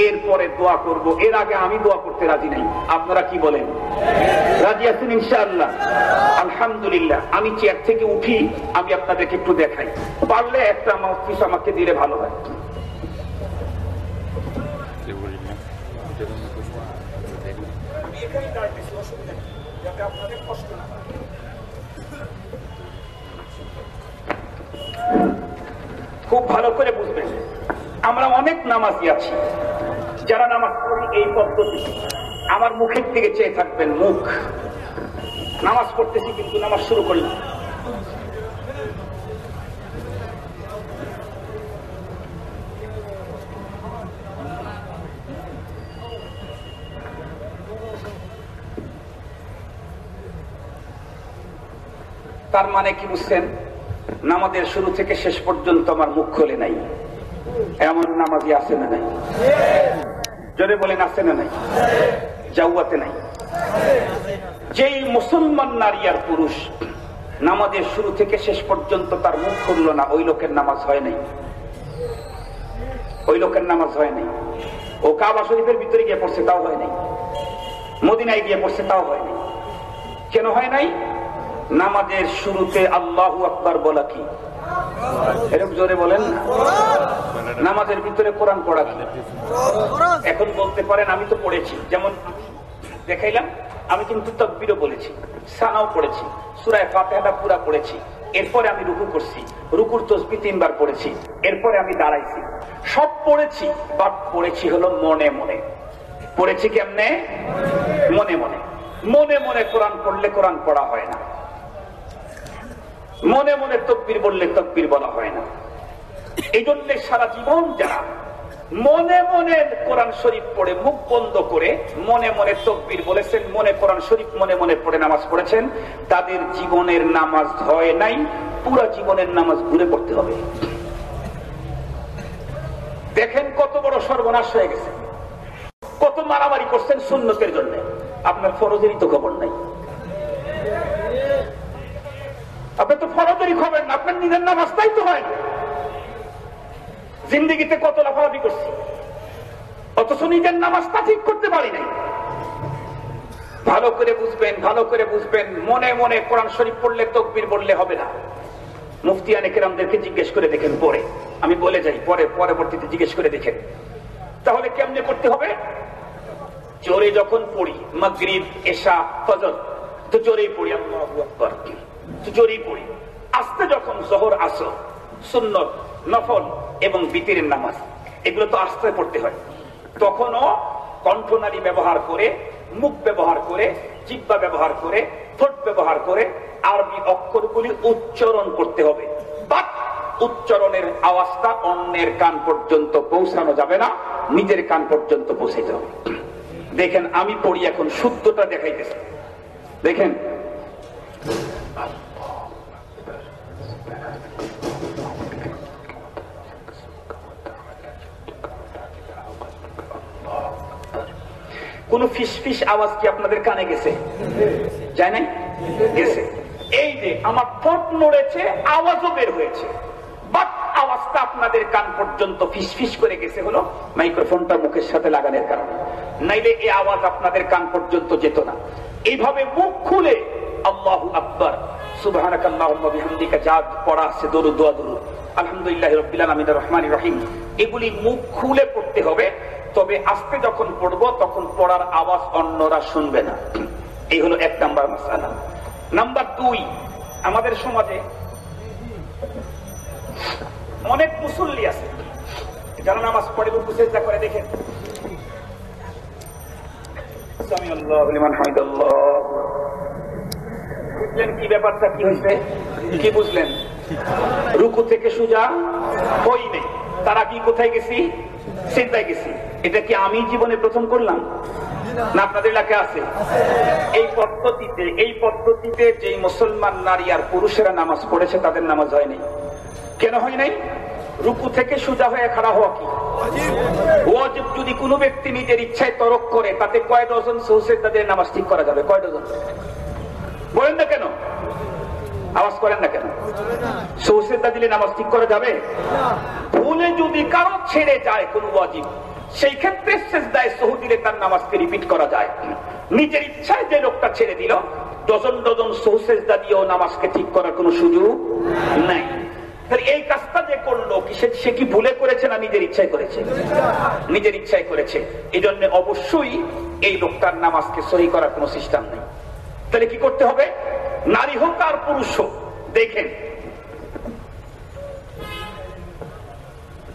এরপরে দোয়া করব। এর আগে আমি দোয়া করতে রাজি নাই। আপনারা কি বলেন? রাজি আছেন ইনশাআল্লাহ? আলহামদুলিল্লাহ। আমি চেয়ার থেকে উঠি, আমি আপনাদেরকে একটু দেখাই। পারলে একটা মাউথপিস আমাকে দিলে ভালো হয়। আমি এখানেই যাতে আপনাদের কষ্ট না হয়। খুব ভালো করে বুঝবেন, আমরা অনেক নামাজি আছি। যারা নামাজ পড়ি এই পদ্ধতি আমার মুখের দিকে চেয়ে থাকবেন মুখ। নামাজ পড়তেছি কিন্তু নামাজ শুরু করলাম। তার মানে কি বুঝছেন? নামাজের শুরু থেকে শেষ পর্যন্ত আমার মুখ খোলে নাই। এমন নামাজি আছে না নাই? জোরে বলেন, আছে না নাই? জাউয়াতে নাই। যেই মুসলমান নারী আর পুরুষ নামাজের শুরু থেকে শেষ পর্যন্ত তার মুখ খুললো না, ওই লোকের নামাজ হয় নাই। ওই লোকের নামাজ হয় নাই। ও কাবা শরীফের ভিতরে গিয়ে পড়ছে, তাও হয় নাই। মদিনায় গিয়ে পড়ছে, তাও হয় নাই। কেন হয় নাই? নামাজের শুরুতে আল্লাহু আকবার বলা কি? এরকম জোরে বলেন নামাজের ভিতরে কোরআন পড়া কি? এখন বলতে পারেন, আমি তো পড়েছি। যেমন দেখাইলাম, আমি কিন্তু তকবিরও বলেছি, সানাও পড়েছি, সুরায় ফাতেহাটা পুরা পড়েছি। এরপরে আমি রুকু করছি, রুকুর তসবি তিনবার পড়েছি, এরপরে আমি দাঁড়াইছি। সব পড়েছি, বাট পড়েছি হলো মনে মনে। পড়েছি কেমনে? মনে মনে। মনে মনে কোরআন পড়লে কোরআন পড়া হয় না। মনে মনে তকবির বললে তকবির বলা হয় না। এই জন্য সারা জীবন যারা মনে মনে কোরআন শরীফ পড়ে, মুখ বন্ধ করে মনে মনে তকবির বলেছেন, মনে কোরআন শরীফ, মনে মনে পড়ে নামাজ পড়েছেন, তাদের জীবনের নামাজ হয় নাই, পুরা জীবনের নামাজ ঘুরে পড়তে হবে। দেখেন কত বড় সর্বনাশ হয়ে গেছে। কত মারামারি করছেন সুন্নতের জন্য। আপনার ফরজেরই তো খবর নাই। আপনি তো ফরজেরই খবর না, আপনার নিজের নামাজটাই তো হয় জিন্দিগিতে কত লাফালাফি করছি। অথচ নিজের নামাজটা ঠিক করতে পারি নাই। ভালো করে বুঝবেন, ভালো করে বুঝবেন, মনে মনে কোরআন শরীফ পড়লে, তকবির বললে হবে না। মুফতিয়ানে কেরামদেরকে জিজ্ঞেস করে দেখেন পরে। আমি বলে যাই, পরে, পরবর্তীতে জিজ্ঞেস করে দেখেন। তাহলে কেমনে করতে হবে? জোরে যখন পড়ি, মাগরিব, এশা, ফজর, তো জোরেই পড়ি, আল্লাহু আকবার জোরেই পড়ি। আস্তে যখন জহর, আসর, সুন্নত, নফল এবং বিতিরের নামাজ, এগুলো তো আস্তে পড়তে হয়। তখনও কণ্ঠনালী ব্যবহার করে, মুখ ব্যবহার করে জিব্বা ব্যবহার করে, ঠোঁট ব্যবহার করে আরবি অক্ষরগুলি উচ্চারণ করতে হবে। বাট উচ্চারণের আওয়াজটা অন্যের কান পর্যন্ত পৌঁছানো যাবে না, নিজের কান পর্যন্ত পৌঁছে যাবে দেখেন, আমি পড়ি এখন শুদ্ধটা দেখাইতেছি। দেখেন কোন ফিসফিস আওয়াজ কি আপনাদের কানে গেছে? যায় নাই? গেছে। এই যে আমার ঠোঁট নড়েছে, আওয়াজও বের হয়েছে। আপনাদের কান পর্যন্ত এইভাবে মুখ খুলে পড়া আলহামদুলিল্লাহ রহমানির রহিম। এগুলি মুখ খুলে পড়তে হবে। তবে আস্তে যখন পড়ব, তখন পড়ার আওয়াজ অন্যরা শুনবে না। এই হলো এক নাম্বার মাসালা নাম্বার দুই, আমাদের সমাজে অনেক মুসল্লি আছে। যারা নামাজ পড়ে রুকু সেজদা করে, দেখেন। তারা কি কোথায় গেছি? চিন্তায় গেছি। এটা কি আমি জীবনে প্রথম করলাম? না আপনাদের এলাকায় আছে? এই পদ্ধতিতে এই পদ্ধতিতে যে মুসলমান নারী আর পুরুষেরা নামাজ পড়েছে, তাদের নামাজ হয়নি কেন হয় নাই? রুকু থেকে সোজা হয়ে খাড়া হওয়া কি? ওয়াজিব যদি কোনো ব্যক্তি নিজের ইচ্ছায় তরক করে, তাতে কয় ডজন সৌসের তাদের নামাজ ঠিক করা যাবে? কয় ডজন? বলেন না কেন? আওয়াজ করেন না কেন? সৌসেদা দিলে নামাজ ঠিক করা যাবে? ভুলে যদি কারও ছেড়ে যায় কোন ওয়াজিব সেই ক্ষেত্রে শেষদায় সহু দিলে তার নামাজকে রিপিট করা যায়। নিজের ইচ্ছায় যে লোকটা ছেড়ে দিল, ডজন ডজন সহু সৌসেজদা দিয়েও নামাজকে ঠিক করার কোনো সুযোগ নাই। এই কাজটা যে করল সে কি ভুলে করেছে না নিজের ইচ্ছায় করেছে? নিজের ইচ্ছায় করেছে। এই জন্য অবশ্যই এই লোকটার নামাজকে সহি করার কোনো সিস্টেম নেই। তাহলে কি করতে হবে? নারী হোক আর পুরুষ হোক, দেখেন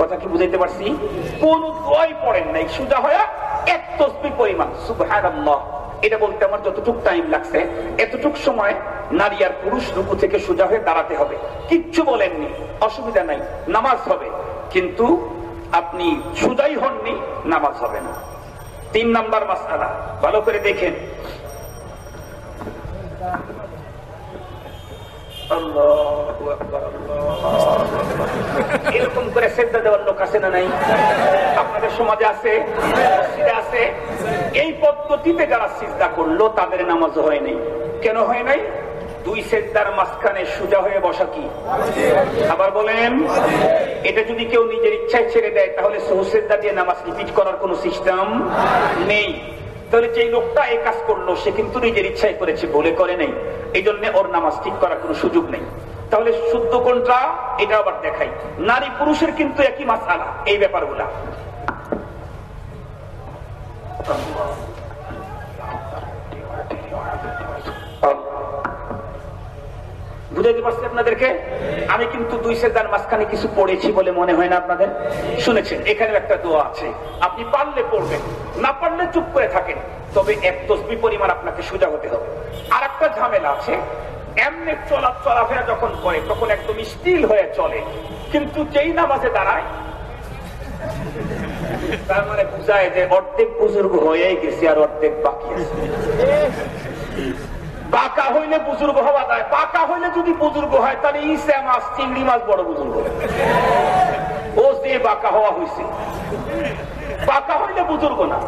কথা কি বুঝাইতে পারছি? কোন দোয়াই পড়েন নাই, সোজা হয়ে এক তসবি পরিমাণ সুবহানাল্লাহ। এটা বলতে আমার যতটুক টাইম লাগছে, এতটুক সময় নারী আর পুরুষ রুকু থেকে সোজা হয়ে দাঁড়াতে হবে। কিচ্ছু বলেননি, অসুবিধা নাই, নামাজ হবে। কিন্তু আপনি সোজাই হননি, নামাজ হবে না। তিন নাম্বার মাসালা ভালো করে দেখেন আল্লাহু আকবার, আল্লাহু আকবার। এরকম করে সেদ্ধা দেওয়ার লোক আছে না নাই? আপনাদের সমাজে আছে আছে। এই পদ্ধতিতে যারা সিজদা করল, তাদের নামাজ হয় নাই। কেন হয় নাই? দুই সেদ্দার মাঝখানে সোজা হয়ে বসা কি? আবার বলেন, এটা যদি কেউ নিজের ইচ্ছায় ছেড়ে দেয়, তাহলে সহসেদ্দা দিয়ে নামাজ রিপিট করার কোন সিস্টেম নেই। তাহলে যে লোকটা এই কাজ করল, সে কিন্তু নিজের ইচ্ছায় করেছে, বলে করে নেই। এই জন্য ওর নামাজ ঠিক করার কোনো সুযোগ নেই। তাহলে শুদ্ধ কোনটা? এটা আবার দেখাই। নারী পুরুষের কিন্তু একই মাসালা, এই ব্যাপারগুলা। বুঝাইতে পারছি আপনাদেরকে? আমি কিন্তু দুই সেদার মাঝখানে কিছু পড়েছি বলে মনে হয় না আপনাদের? শুনেছেন এখানে একটা দোয়া আছে। আপনি পারলে পড়বেন, না পারলে চুপ করে থাকেন। তবে এক তসবি পরিমাণ আপনাকে সোজা হতে হবে। আর একটা ঝামেলা আছে, এমনি চলা চলাফেরা যখন করে, তখন একদম স্টিল হয়ে চলে। কিন্তু যেই নামাজে দাঁড়ায়, তার মানে বুঝায় যে অর্ধেক বুজুর্গ হয়ে গেছে আর অর্ধেক বাকি আছে। বাঁকা হইলে বুজুর্গ হওয়া যায় বাঁকা হইলে যদি বুজুর্গ হয়, তাহলে ইসে মাছ চিংড়ি মাছ বড় বুজুর্গ। ও যে বাঁকা হওয়া হয়েছে বাঁকা হইলে বুজুর্গ না।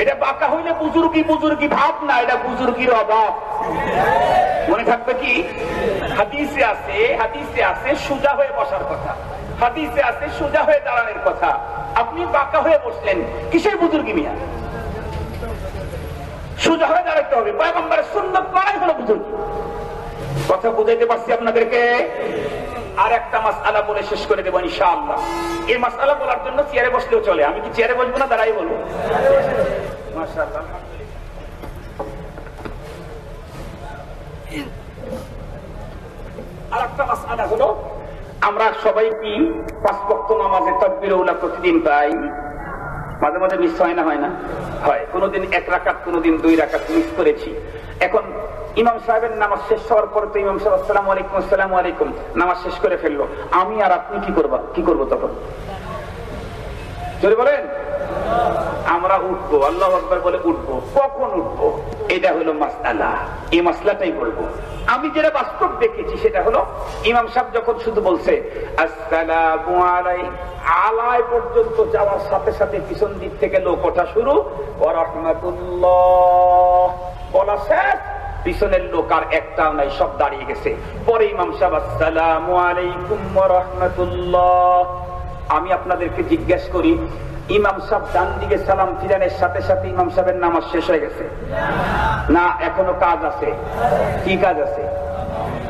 এটা বাঁকা হইলে বুজুর্গি বুজুর্গি ভাব না, এটা বুজুর্গির অভাব। মনে থাকবে কি? হাদিসে আছে হাদিসে আছে সোজা হয়ে বসার কথা। হাদিসে আছে সোজা হয়ে দাঁড়ানোর কথা। আপনি বাঁকা হয়ে বসলেন, কিসের বুজুর্গি মিয়া? সোজা হয়ে দাঁড়াতে হবে। পয়গম্বরের সুন্নত করাই হলো বুজুর্গি কথা বুঝাইতে পারছি আপনাদেরকে? আর একটা মাস আলা বলে শেষ করে দেবো ইনশাআল্লাহ। এই মাস আলা বলার জন্য চেয়ারে বসলেও চলে। আমি কি চেয়ারে বসবো না দাঁড়াই বলব? আর একটা মাস আলা হলো, আমরা সবাই কি পাঁচ বক্ত নামাজের তকবির প্রতিদিন পাই? মাঝে মাঝে মিস হয় না হয় না? হয়। কোনোদিন এক রাখাত কোনোদিন দুই রাখাত মিস করেছি। এখন ইমাম সাহেবের নামাজ শেষ হওয়ার পর তো ইমাম সাহেব আসসালাম আলাইকুম আসসালাম আলাইকুম, নামাজ শেষ করে ফেলল। আমি আর আপনি কি করবা? কি করব তখন? জোরে বলেন? আমরা উঠবো, আল্লাহ আকবর বলে উঠবো। কখন উঠবো? এটা হলো মাসলা এই মাসলাটাই বলব। আমি যেটা বাস্তব দেখেছি সেটা হলো, ইমাম সাহেব যখন শুধু বলছে পর্যন্ত যাওয়ার সাথে সাথে পিছন দিক থেকে লোক ওঠা শুরু বলা শেষ। পিছনের লোক আর একটাও নাই, সব দাঁড়িয়ে গেছে। পরে ইমাম সাহেব, আসসালামু আলাইকুম রাহমাতুল্লাহ। আমি আপনাদেরকে জিজ্ঞেস করি ইমাম ডান দিকে সালাম ফিরানের সাথে সাথে ইমাম সাহেবের নামাজ শেষ হয়ে গেছে। না, এখনও কাজ আছে। কি কাজ আছে?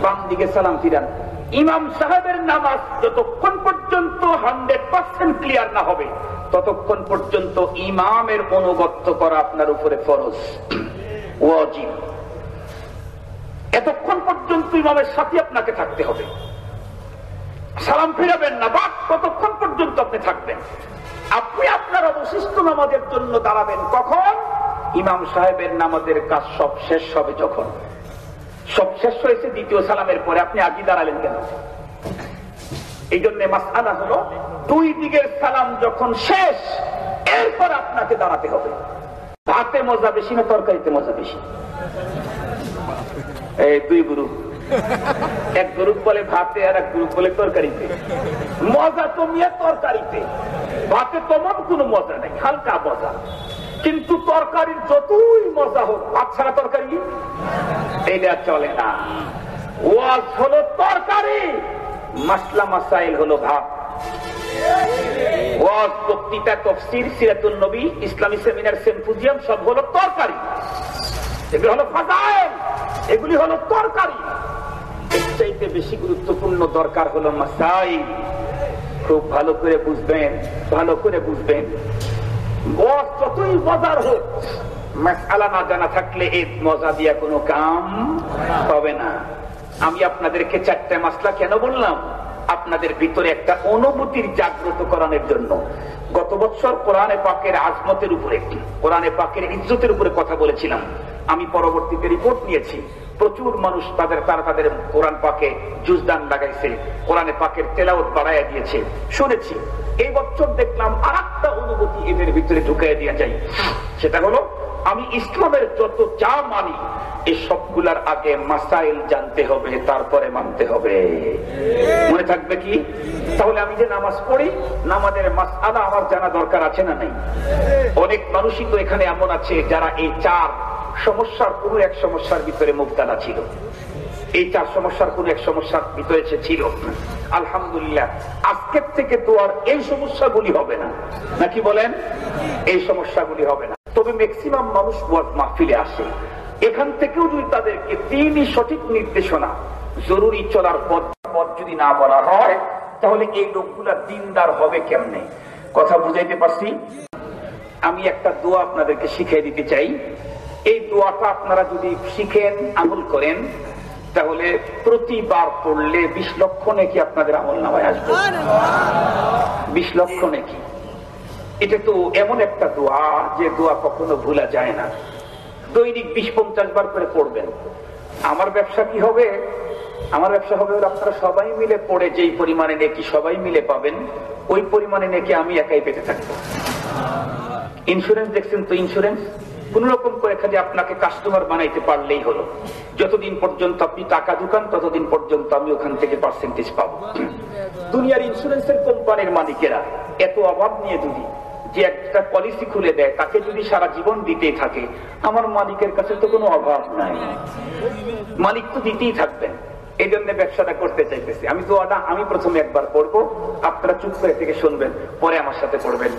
বাম দিকে সালাম ফিরান। ইমাম সাহেবের নামাজ যতক্ষণ পর্যন্ত হান্ড্রেড পার্সেন্ট ক্লিয়ার না হবে, ততক্ষণ পর্যন্ত ইমামের অনুগত্য করা আপনার উপরে ফরজ। ওয়াজিব। এতক্ষণ পর্যন্ত ইমামের সাথে আপনাকে থাকতে হবে। সালাম ফিরাবেন না বা কতক্ষণ পর্যন্ত আপনি থাকবেন। আপনি আপনার অবশিষ্ট নামাজের জন্য দাঁড়াবেন কখন? ইমাম সাহেবের নামাজের কাজ সব শেষ হবে যখন। সব শেষ হয়েছে দ্বিতীয় সালামের পরে। আপনি আগে দাঁড়ালেন কেন? এই জন্য মাসালা হলো দুই দিকের সালাম যখন শেষ, এরপর আপনাকে দাঁড়াতে হবে। ভাতে মজা বেশি না তরকারিতে মজা বেশি? এই দুই গ্রুপ এক গ্রুপ বলে ভাতে আর এক গ্রুপ বলে তরকারিতে। মজা তো মিয়া তরকারিতে। ভাতে তেমন কোনো মজা নেই, হালকা মজা। কিন্তু তরকারির যতই মজা হোক, ভাত ছাড়া তরকারি এটা চলে না। ওয়াজ হলো তরকারি, মাসলা মাসাইল হলো ভাত। ওয়াজ, বক্তৃতা, তফসির সিরাতুল নবী, ইসলামী সেমিনার, সেম্পোজিয়াম, সব হলো তরকারি। এগুলি হলো ফাজাইল, এগুলি হলো তরকারি। চাইতে বেশি গুরুত্বপূর্ণ দরকার হলো মাসাই খুব ভালো করে বুঝবেন, ভালো করে বুঝবেন। বস যতই মজার হোক, মাসালা না জানা থাকলে এই মজা দিয়া কোনো কাম হবে না। আমি আপনাদেরকে চারটা মাসলা কেন বললাম? আপনাদের ভিতরে একটা অনুভূতির জাগ্রত করানোর জন্য। গত বছর কোরআনে পাকের আজমতের উপরে, কোরআনে পাকের ইজ্জতের উপরে কথা বলেছিলাম। আমি পরবর্তীতে রিপোর্ট নিয়েছি। প্রচুর মানুষ তাদের, তারা তাদের কোরআন পাকে জুজদান লাগাইছে, কোরআনে পাকের তেলাওত বাড়াইয়া দিয়েছে। শুনেছি, এই বছর দেখলাম আর একটা অনুভূতি এদের ভিতরে ঢুকাই দেওয়া যায়। সেটা হলো, আমি ইসলামের যত যা মানি এই সবগুলার আগে মাসাইল জানতে হবে, তারপরে মানতে হবে। মনে থাকবে কি? তাহলে আমি যে নামাজ পড়ি, নামাজের মাসালা আমার জানা দরকার আছে না নাই? অনেক মানুষই তো এখানে এমন আছে, যারা এই চার সমস্যার কোন এক সমস্যার ভিতরে মুক্তালা ছিল। এই চার সমস্যার কোন এক সমস্যার ভিতরে ছিল। আলহামদুলিল্লাহ, আজকের থেকে তো আর এই সমস্যাগুলি হবে না। নাকি বলেন? এই সমস্যাগুলি হবে না। তবে ম্যাক্সিমাম মানুষ মাহফিলে আসে। এখান থেকেও যদি তাদেরকে তিনি সঠিক নির্দেশনা জরুরি চলার পথ পথ যদি না বলা হয়, তাহলে এই লোকগুলা দিনদার হবে কেমনে? কথা বুঝাইতে পারছি? আমি একটা দোয়া আপনাদেরকে শিখিয়ে দিতে চাই। এই দোয়াটা আপনারা যদি শিখেন, আমল করেন, তাহলে প্রতিবার পড়লে বিশ লক্ষ নাকি আপনাদের আমল নামায় আসবে। বিশ লক্ষ নাকি। এটা তো এমন একটা দোয়া যে দোয়া কখনো ভুলা যায় না। দৈনিক বিশ পঞ্চাশ বার করে পড়বেন। আমার ব্যবসা কি হবে? আমার ব্যবসা হবে আপনারা সবাই মিলে পড়ে যেই পরিমাণে নেকি সবাই মিলে পাবেন, ওই পরিমাণে নেকি আমি একাই পেতে থাকব। ইন্স্যুরেন্স দেখছেন তো ইন্স্যুরেন্স? কোন রকম করে খালি আপনাকে কাস্টমার বানাইতে পারলেই হলো। যতদিন পর্যন্ত আপনি টাকা ঢুকান, ততদিন পর্যন্ত আমি ওখান থেকে পার্সেন্টেজ পাবো। দুনিয়ার ইন্স্যুরেন্সের কোম্পানির মালিকেরা এত অভাব নিয়ে যদি যে একটা পলিসি খুলে দেয়, তাকে যদি সারা জীবন দিতেই থাকে, আমার মালিকের কাছে তো কোনো অভাব নাই। মালিক তো দিতেই থাকবেন। এই জন্য ব্যবসাটা করতে চাইতেছি। আমি দোয়াটা আমি প্রথমে একবার পড়ব, আপনারা চুপ করে থেকে শুনবেন, পরে আমার সাথে পড়বেন।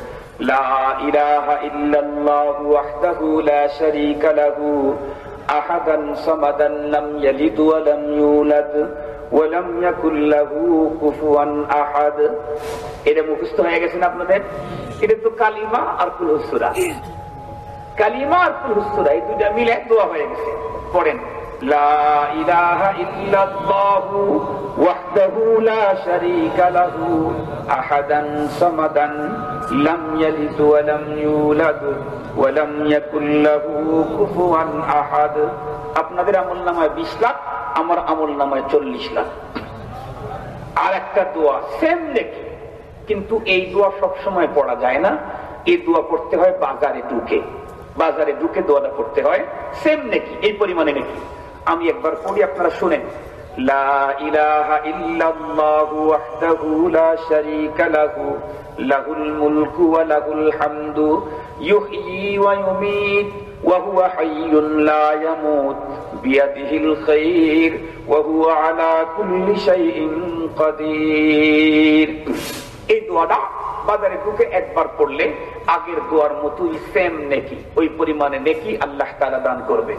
আপনাদের? এটা তো কালিমা আর কালিমা আর এই দুইটা মিলে দোয়া হয়ে গেছে। পড়েন। لا إله إلا الله وحده لا شريك له أحدا صمدا لم يلد ولم يولد ولم يكن له كفوا أحد আপনাদের আমল নামায় বিশ লাখ, আমার আমল নামায় চল্লিশ লাখ। আর একটা দোয়া সেম দেখি। কিন্তু এই দোয়া সব সময় পড়া যায় না। এই দোয়া পড়তে হয় বাজারে ঢুকে। বাজারে ঢুকে দোয়াটা পড়তে হয় সেম নাকি এই পরিমাণে নাকি আমি একবার পড়ি আপনারা শুনেন। লা ইলাহা ইল্লাল্লাহু ওয়াহদাহু লা শারীকা লাহু, লাহুল মুলকু ওয়া লাহুল হামদু, ইউহয়ী ওয়া ইউমীত, ওয়া হুয়া হাইয়্যুন লা ইয়ামুত, বিয়াদিহিল কাদির এই দোয়াটা বাজারে ঢুকে একবার পড়লে আগের দোয়ার মতোই সেম নেকি। ওই পরিমাণে নেকি আল্লাহ তাআলা দান করবে।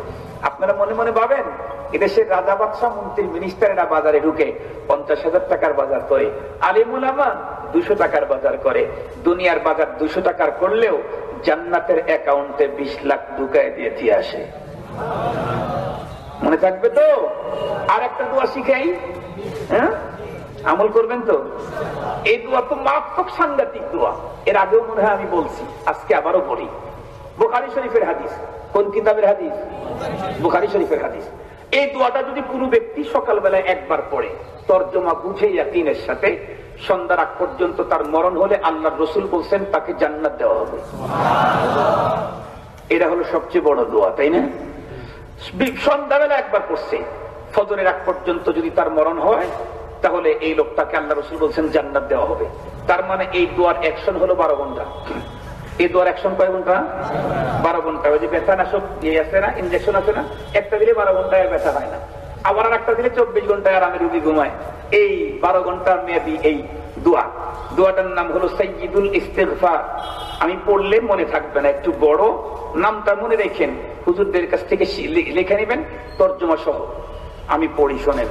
আপনারা মনে মনে ভাবেন, এদেশের রাজা বাদশাহ, মন্ত্রী মিনিস্টারেরা বাজারে ঢুকে পঞ্চাশ হাজার টাকার বাজার করে, আলিমুল আমার দুশো টাকার বাজার করে। দুনিয়ার বাজার দুশো টাকার করলেও জান্নাতের অ্যাকাউন্টে বিশ লাখ ঢুকায় দিয়ে দিয়ে আসে। মনে থাকবে তো? আর একটা দোয়া শিখাই হ্যাঁ? আমল করবেন তো? এই দোয়া তো মারাত্মক সাংঘাতিক দোয়া। এর আগেও মনে হয় আমি বলছি, আজকে আবারও পড়ি বোখারি শরীফের হাদিস। কোন কিতাবের হাদিস? বুখারি শরীফের হাদিস। এই দোয়াটা যদি কোনো ব্যক্তি সকালবেলায় একবার পড়ে, তর্জমা বুঝে ইয়াকিনের সাথে, সন্ধ্যার আগ পর্যন্ত তার মরণ হলে আল্লাহ রসুল বলছেন, তাকে জান্নাত দেওয়া হবে। এটা হলো সবচেয়ে বড় দোয়া, তাই না? সন্ধ্যাবেলা একবার পড়ছে। ফজরের আগ পর্যন্ত যদি তার মরণ হয় তাহলে এই লোকটাকে আল্লাহ রসুল বলছেন জান্নাত দেওয়া হবে। তার মানে এই দোয়ার অ্যাকশন হলো বারো ঘণ্টা। এই দোয়ার অ্যাকশন কয় ঘণ্টা? বারো ঘণ্টা। ওই যে ব্যথা নাশক ইয়ে আছে না ইঞ্জেকশন আছে না, একটা দিলে বারো ঘন্টায় ব্যথা হয় না। আবার আর একটা দিলে চব্বিশ ঘন্টায় আরামে রুগী ঘুমায়। এই বারো ঘণ্টার মেয়াদি এই দোয়া। দোয়াটার নাম হলো সৈয়দুল ইস্তেগফার। আমি পড়লে মনে থাকবে না, একটু বড় নামটা মনে রেখেন। হুজুরদের কাছ থেকে লিখে নেবেন, তর্জমা সহ। আমি পড়ি, শোনেন।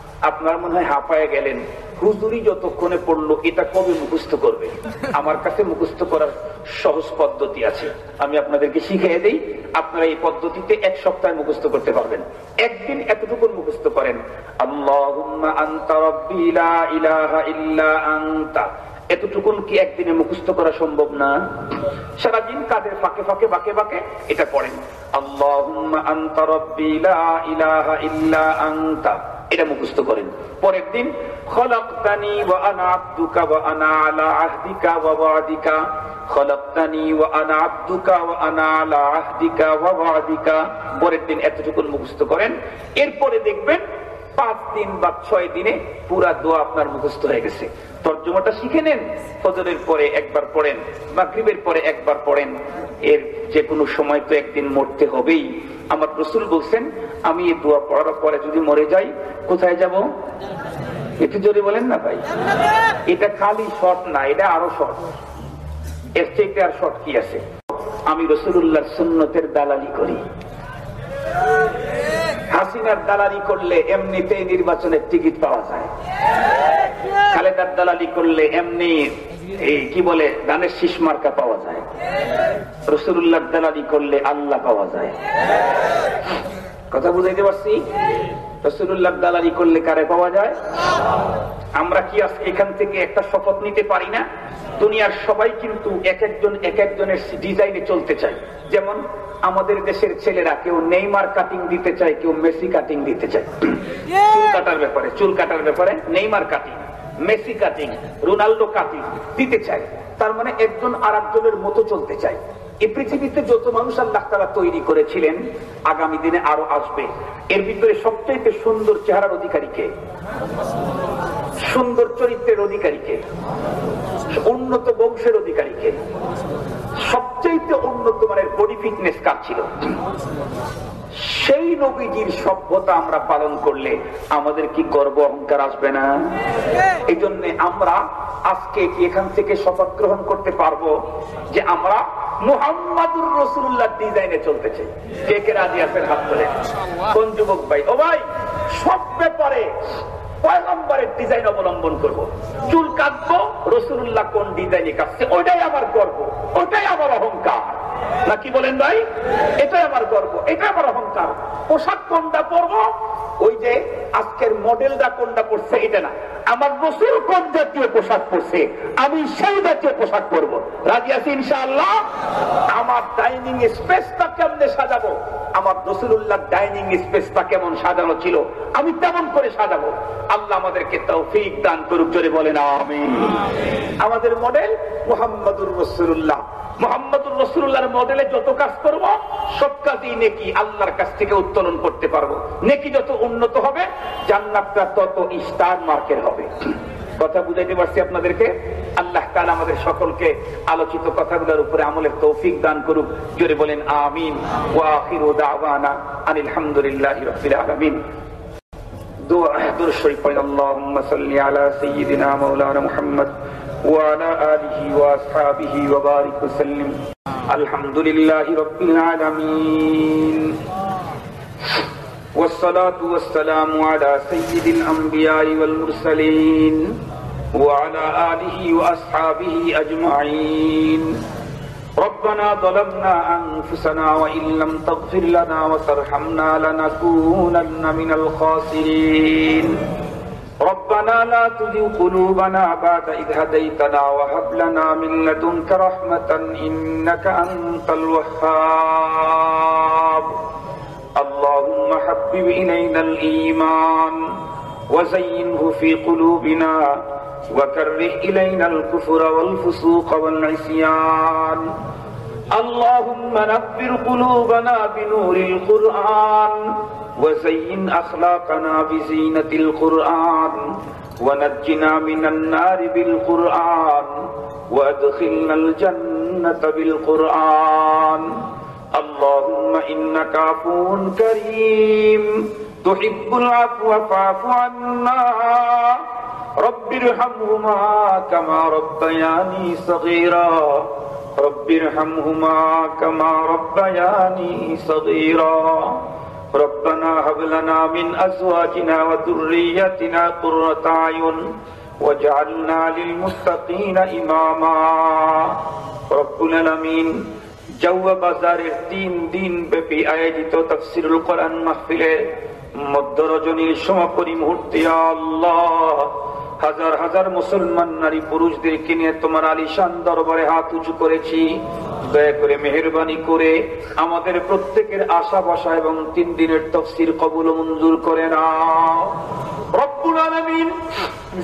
আপনার মনে হয় হাঁপায় গেলেন। হুজুরি যতক্ষণে পড়ল, এটা কবে মুখস্থ করবে? আমার কাছে মুখস্থ করার সহজ পদ্ধতি আছে। আমি আপনাদেরকে শিখিয়ে দিই, আপনারা এই পদ্ধতিতে এক সপ্তাহে মুখস্থ করতে পারবেন। একদিন এতটুকু মুখস্থ করেন আল্লাহ এতটুকুন কি একদিনে মুখস্থ করা সম্ভব না? সারাদিন কাদের ফাঁকে ফাঁকে, বাঁকে বাঁকে এটা পড়েন। এটা মুখস্থ করেন। পরের দিন পরের দিন এতটুকুন মুখস্থ করেন। এরপরে দেখবেন পাঁচ দিন বা ছয় দিনে পুরা দোয়া আপনার মুখস্থ হয়ে গেছে। তর্জমাটা শিখে নেন, ফজরের পরে একবার পড়েন, মাগরিবের পরে একবার পড়েন। এর যে কোনো সময় তো একদিন মরতে হবেই। আমার রসুল বলছেন, আমি এই দোয়া পড়ার পরে যদি মরে যাই, কোথায় যাব? একটু জোরে বলেন না ভাই। এটা খালি শর্ট না, এটা আরও শর্ট এর থেকে আর শর্ট কি আছে? আমি রসুল্লাহ সুন্নতের দালালি করি। হাসিনার দালালি করলে এমনিতে নির্বাচনের টিকিট পাওয়া যায়। খালেদার দালালি করলে এমনি এই কি বলে দানের শীষ মার্কা পাওয়া যায়। রসুল্লাহ দালালি করলে আল্লাহ পাওয়া যায়। কথা বুঝাইতে পারছি? রসুল্লাহ দালালি করলে কারে পাওয়া যায়? আমরা কি আজকে এখান থেকে একটা শপথ নিতে পারি না? দুনিয়ার সবাই কিন্তু এক একজন, এক একজনের ডিজাইনে চলতে চায়। যেমন আমাদের দেশের ছেলেরা কেউ নেইমার কাটিং দিতে চায়, কেউ মেসি কাটিং দিতে চায়। চুল কাটার ব্যাপারে, চুল কাটার ব্যাপারে Neymar cutting Messi cutting Ronaldo cutting দিতে চায়। তার মানে একজন আর একজনের মতো চলতে চায়। এই পৃথিবীতে যত মানুষ আল্লাহ তারা তৈরি করেছিলেন, আগামী দিনে আরও আসবে। এর ভিতরে সবচাইতে সুন্দর চেহারার অধিকারীকে সুন্দর চরিত্রের অধিকারীকে উন্নত বংশের অধিকারীকে সবচাইতে উন্নত মানের বডি ফিটনেস কাজ ছিল? সেই নবীজির সভ্যতা আমরা পালন করলে আমাদের কি গর্ব অহংকার আসবে না? এই জন্য আমরা আজকে কি এখান থেকে শপথ গ্রহণ করতে পারব যে আমরা মুহাম্মাদুর রসুল্লাহ ডিজাইনে চলতেছে কে কে রাজি আছেন হাত ধরে কোন যুবক ভাই? ও ভাই, সব ব্যাপারে পয়গম্বরের ডিজাইন অবলম্বন করব। চুল রসুল্লাহ কোন ডিজাইনে কাটছে আমার গর্ব, ওইটাই আমার অহংকার। না কি বলেন ভাই? এটাই আমার গর্ব আমার অহংকার। পোশাক কোনটা পরবো? ওই যে আজকের মডেলটা কোনটা পড়ছে এটা না। আমার রসুল কোন জাতীয় পোশাক পরছে, আমি সেই জাতীয় পোশাক পরবো। রাজি আছি ইনশাআল্লাহ? আমার ডাইনিং স্পেসটা কেমনে সাজাবো? আমার রসুল্লাহ ডাইনিং স্পেসটা কেমন সাজানো ছিল, আমি তেমন করে সাজাবো। আল্লাহ আমাদেরকে তৌফিক দান করুক, জোরে বলেন আমি আমাদের মডেল মোহাম্মদুর রসুল্লাহ মোহাম্মদুর রসুল্লাহর মডেলে যত কাজ করব, সব কাজই নেকি আল্লাহর কাছ থেকে উত্তোলন করতে পারব। নেকি যত উন্নত হবে, জান্নাতটা তত স্টার মার্কের হবে। কথা বুঝাইতে পারছি আপনাদেরকে? আল্লাহ আমাদের সকলকে আলোচিত কথাগুলোর উপরে আমলের তৌফিক দান করুক, জোরে বলেন, আমিন। ওয়া আনিল হামদুলিল্লাহি রাব্বিল আলামিন। دور شريف اللهم صل على سيدنا مولانا محمد وعلى آله وأصحابه وبارك وسلم. الحمد لله رب العالمين. والصلاة والسلام على سيد الأنبياء والمرسلين وعلى آله وأصحابه أجمعين. ربنا ظلمنا أنفسنا وإن لم تغفر لنا وترحمنا لنكونن من الخاسرين. ربنا لا تزغ قلوبنا بعد إذ هديتنا وهب لنا من لدنك رحمة إنك أنت الوهاب. اللهم حبب إلينا الإيمان. وزينه في قلوبنا وكره إلينا الكفر والفسوق والعصيان. اللهم نفر قلوبنا بنور القرآن وزين أخلاقنا بزينة القرآن ونجنا من النار بالقرآن وأدخلنا الجنة بالقرآن. اللهم إنك عفو كريم. تحب العفو فاعف عنا رب ارحمهما كما ربياني صغيرا رب ارحمهما كما ربياني صغيرا ربنا هب لنا من ازواجنا وذريتنا قرة اعين واجعلنا للمتقين اماما رب العالمين জৌয়া বাজারের তিন দিন ব্যাপী আয়োজিত তফসিরুল কোরআন মাহফিলের মধ্য রজনীর সমাপনী মুহূর্তে আল্লাহ হাজার হাজার মুসলমান নারী পুরুষদের কিনে তোমার আলিশান দরবারে হাত উঁচু করেছি। দয়া করে মেহরবানি করে আমাদের প্রত্যেকের আশা বসা এবং তিন দিনের তফসির কবুল মঞ্জুর করে না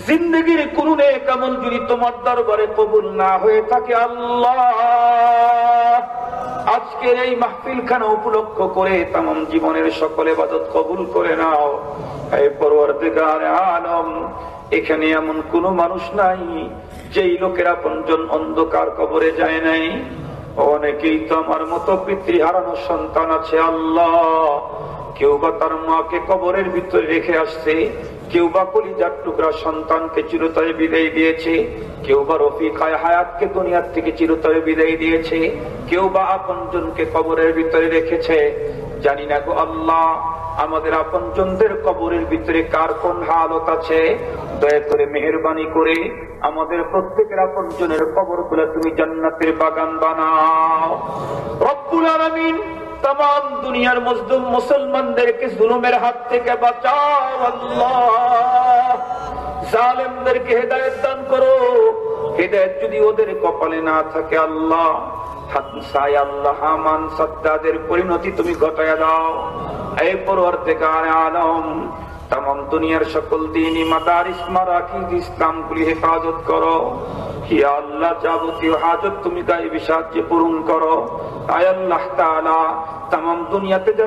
জিন্দগির কোন কেমন যদি তোমার দরবারে কবুল না হয়ে থাকে, আল্লাহ আজকের এই মাহফিল খানা উপলক্ষ করে তাম জীবনের সকলে বাদত কবুল করে নাও। এই আলম, এখানে এমন কোন মানুষ নাই যেই লোকেরা পঞ্জন অন্ধকার কবরে যায় নাই। অনেকেই তো আমার মতো পিতৃ হারানো সন্তান আছে, আল্লাহ। কেউ বা তার মাকে কবরের ভিতরে রেখে আসছে, কেউ বা কলিজার টুকরা সন্তানকে চিরতরে বিদায় দিয়েছে, কেউ বা রফিকায় হায়াতকে দুনিয়ার থেকে চিরতরে বিদায় দিয়েছে, কেউ বা আপন জনকে কবরের ভিতরে রেখেছে। জানি না গো আল্লাহ, আমাদের আপনজনদের কবরের ভিতরে কার কোন হালত আছে? দয়া করে মেহরবানি করে আমাদের প্রত্যেকের আপনজনের কবরগুলা তুমি জান্নাতের বাগান বানাও। রব্বুল তাম দুনিয়ার মজদুম মুসলমানদেরকে জুলুমের হাত থেকে বাঁচাও আল্লাহ। জালেমদেরকে হেদায়ত দান করো। হেদায়ত যদি ওদের কপালে না থাকে আল্লাহ পরিণতি তুমি ঘটায় দাও। এই পরবর্তীকার আলম তাম দুনিয়ার সকল দিনই মাদারিস মারাকিজ ইসলামগুলি হেফাজত করো। দুনিয়া থেকে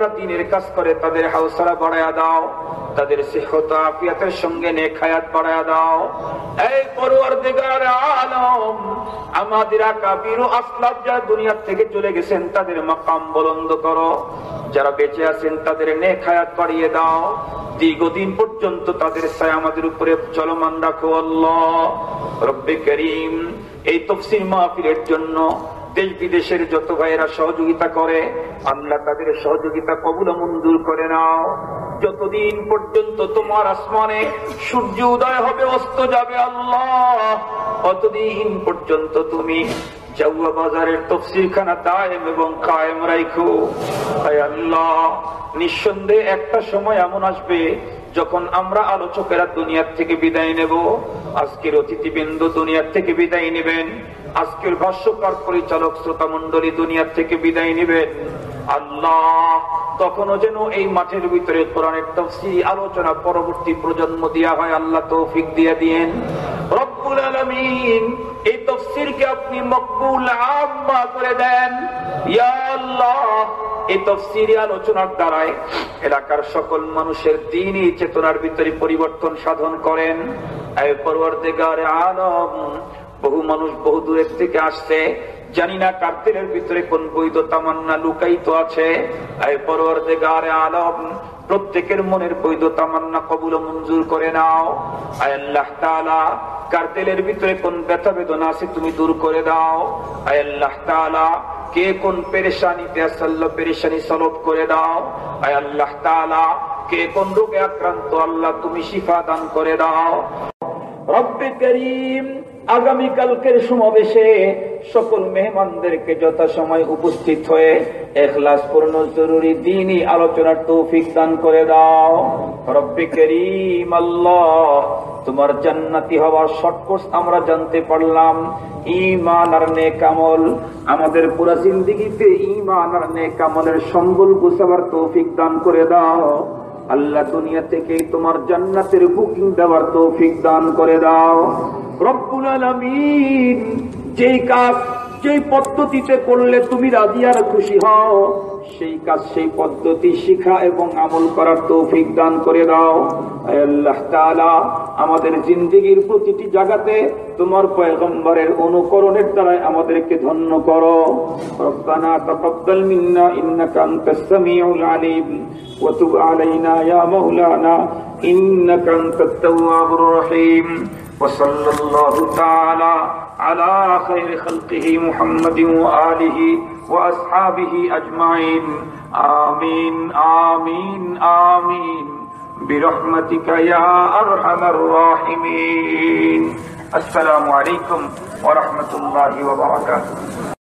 চলে গেছেন, তাদের মাকাম বলন্দ করো। যারা বেঁচে আছেন, তাদের নেখায়াত বাড়িয়ে দাও। দীর্ঘদিন পর্যন্ত তাদের ছায় আমাদের উপরে চলমান রাখো আল্লাহ। রব্বে করিম, এই তফসিল মাহফিলের জন্য দেশ বিদেশের যত ভাইয়েরা সহযোগিতা করে, আল্লাহ তাদের সহযোগিতা কবুল মঞ্জুর করে নাও। যতদিন পর্যন্ত তোমার আসমানে সূর্য উদয় হবে, অস্ত যাবে আল্লাহ। অতদিন পর্যন্ত তুমি জাউয়া বাজারের তফসির খানা দায়েম এবং কায়েম রাখো আল্লাহ, নিঃসন্দেহে একটা সময় এমন আসবে যখন আমরা আলোচকেরা দুনিয়ার থেকে বিদায় নেব, আজকের অতিথিবৃন্দ দুনিয়ার থেকে বিদায় নেবেন, আজকের ভাষ্যকার পরিচালক শ্রোতা মন্ডলী দুনিয়ার থেকে বিদায় নেবেন আল্লাহ, তখনও যেন এই মাঠের ভিতরে কোরআনের আলোচনা পরবর্তী প্রজন্ম দেওয়া হয়, আল্লাহ তৌফিক দিয়ে দিয়েন। এলাকার সকল মানুষের দিনই চেতনার ভিতরে পরিবর্তন সাধন করেন। আলম, বহু মানুষ বহু দূরের থেকে আসছে। জানি না কার্তেলের ভিতরে কোন বৈধ তামান্না লুকায়িত আছে। আলম, প্রত্যেকের মনের বৈধ তামান্না কবুল মঞ্জুর করে নাও। আয় আল্লাহ তাআলা কার্তেলের ভিতরে কোন ব্যথা বেদনা আছে তুমি দূর করে দাও। আয় আল্লাহ তাআলা, কে কোন পেরেশানিতে আসাল্লাহ পেরেশানি সলভ করে দাও। আয় আল্লাহ তাআলা, কে কোন রোগে আক্রান্ত, আল্লাহ তুমি শিফা দান করে দাও। রব্বে করিম আগামীকালকের সমাবেশে সকল মেহমানদেরকে যথাসময় উপস্থিত হয়ে এখলাস পূর্ণ জরুরি দিনই আলোচনার তৌফিক দান করে দাও। রব্বে করিম, আল্লাহ, তোমার জান্নাতি হওয়ার শর্টকোর্স আমরা জানতে পারলাম। ইমান আর নেকামল আমাদের পুরা জিন্দিগিতে ইমান আর নেকামলের সম্বল গুছাবার তৌফিক দান করে দাও। আল্লাহ দুনিয়া থেকে তোমার জান্নাতের বুকিং দেওয়ার তৌফিক দান করে দাও। রব্বুল আলামিন যেই কাজ যেই পদ্ধতিতে করলে তুমি রাজি আর খুশি হও। সেই কাজ, সেই পদ্ধতি শিখা এবং আমল করার তৌফিক দান করে দাও। আমাদের জিন্দিগির প্রতিটি জায়গাতে তোমার পয়গম্বরের অনুকরণের দ্বারা আমাদেরকে ধন্য করো। আলিম। وصلى الله تعالى على خير خلقه محمد وآله وأصحابه أجمعين. آمين آمين آمين. برحمتك يا أرحم الراحمين. السلام عليكم ورحمة الله وبركاته.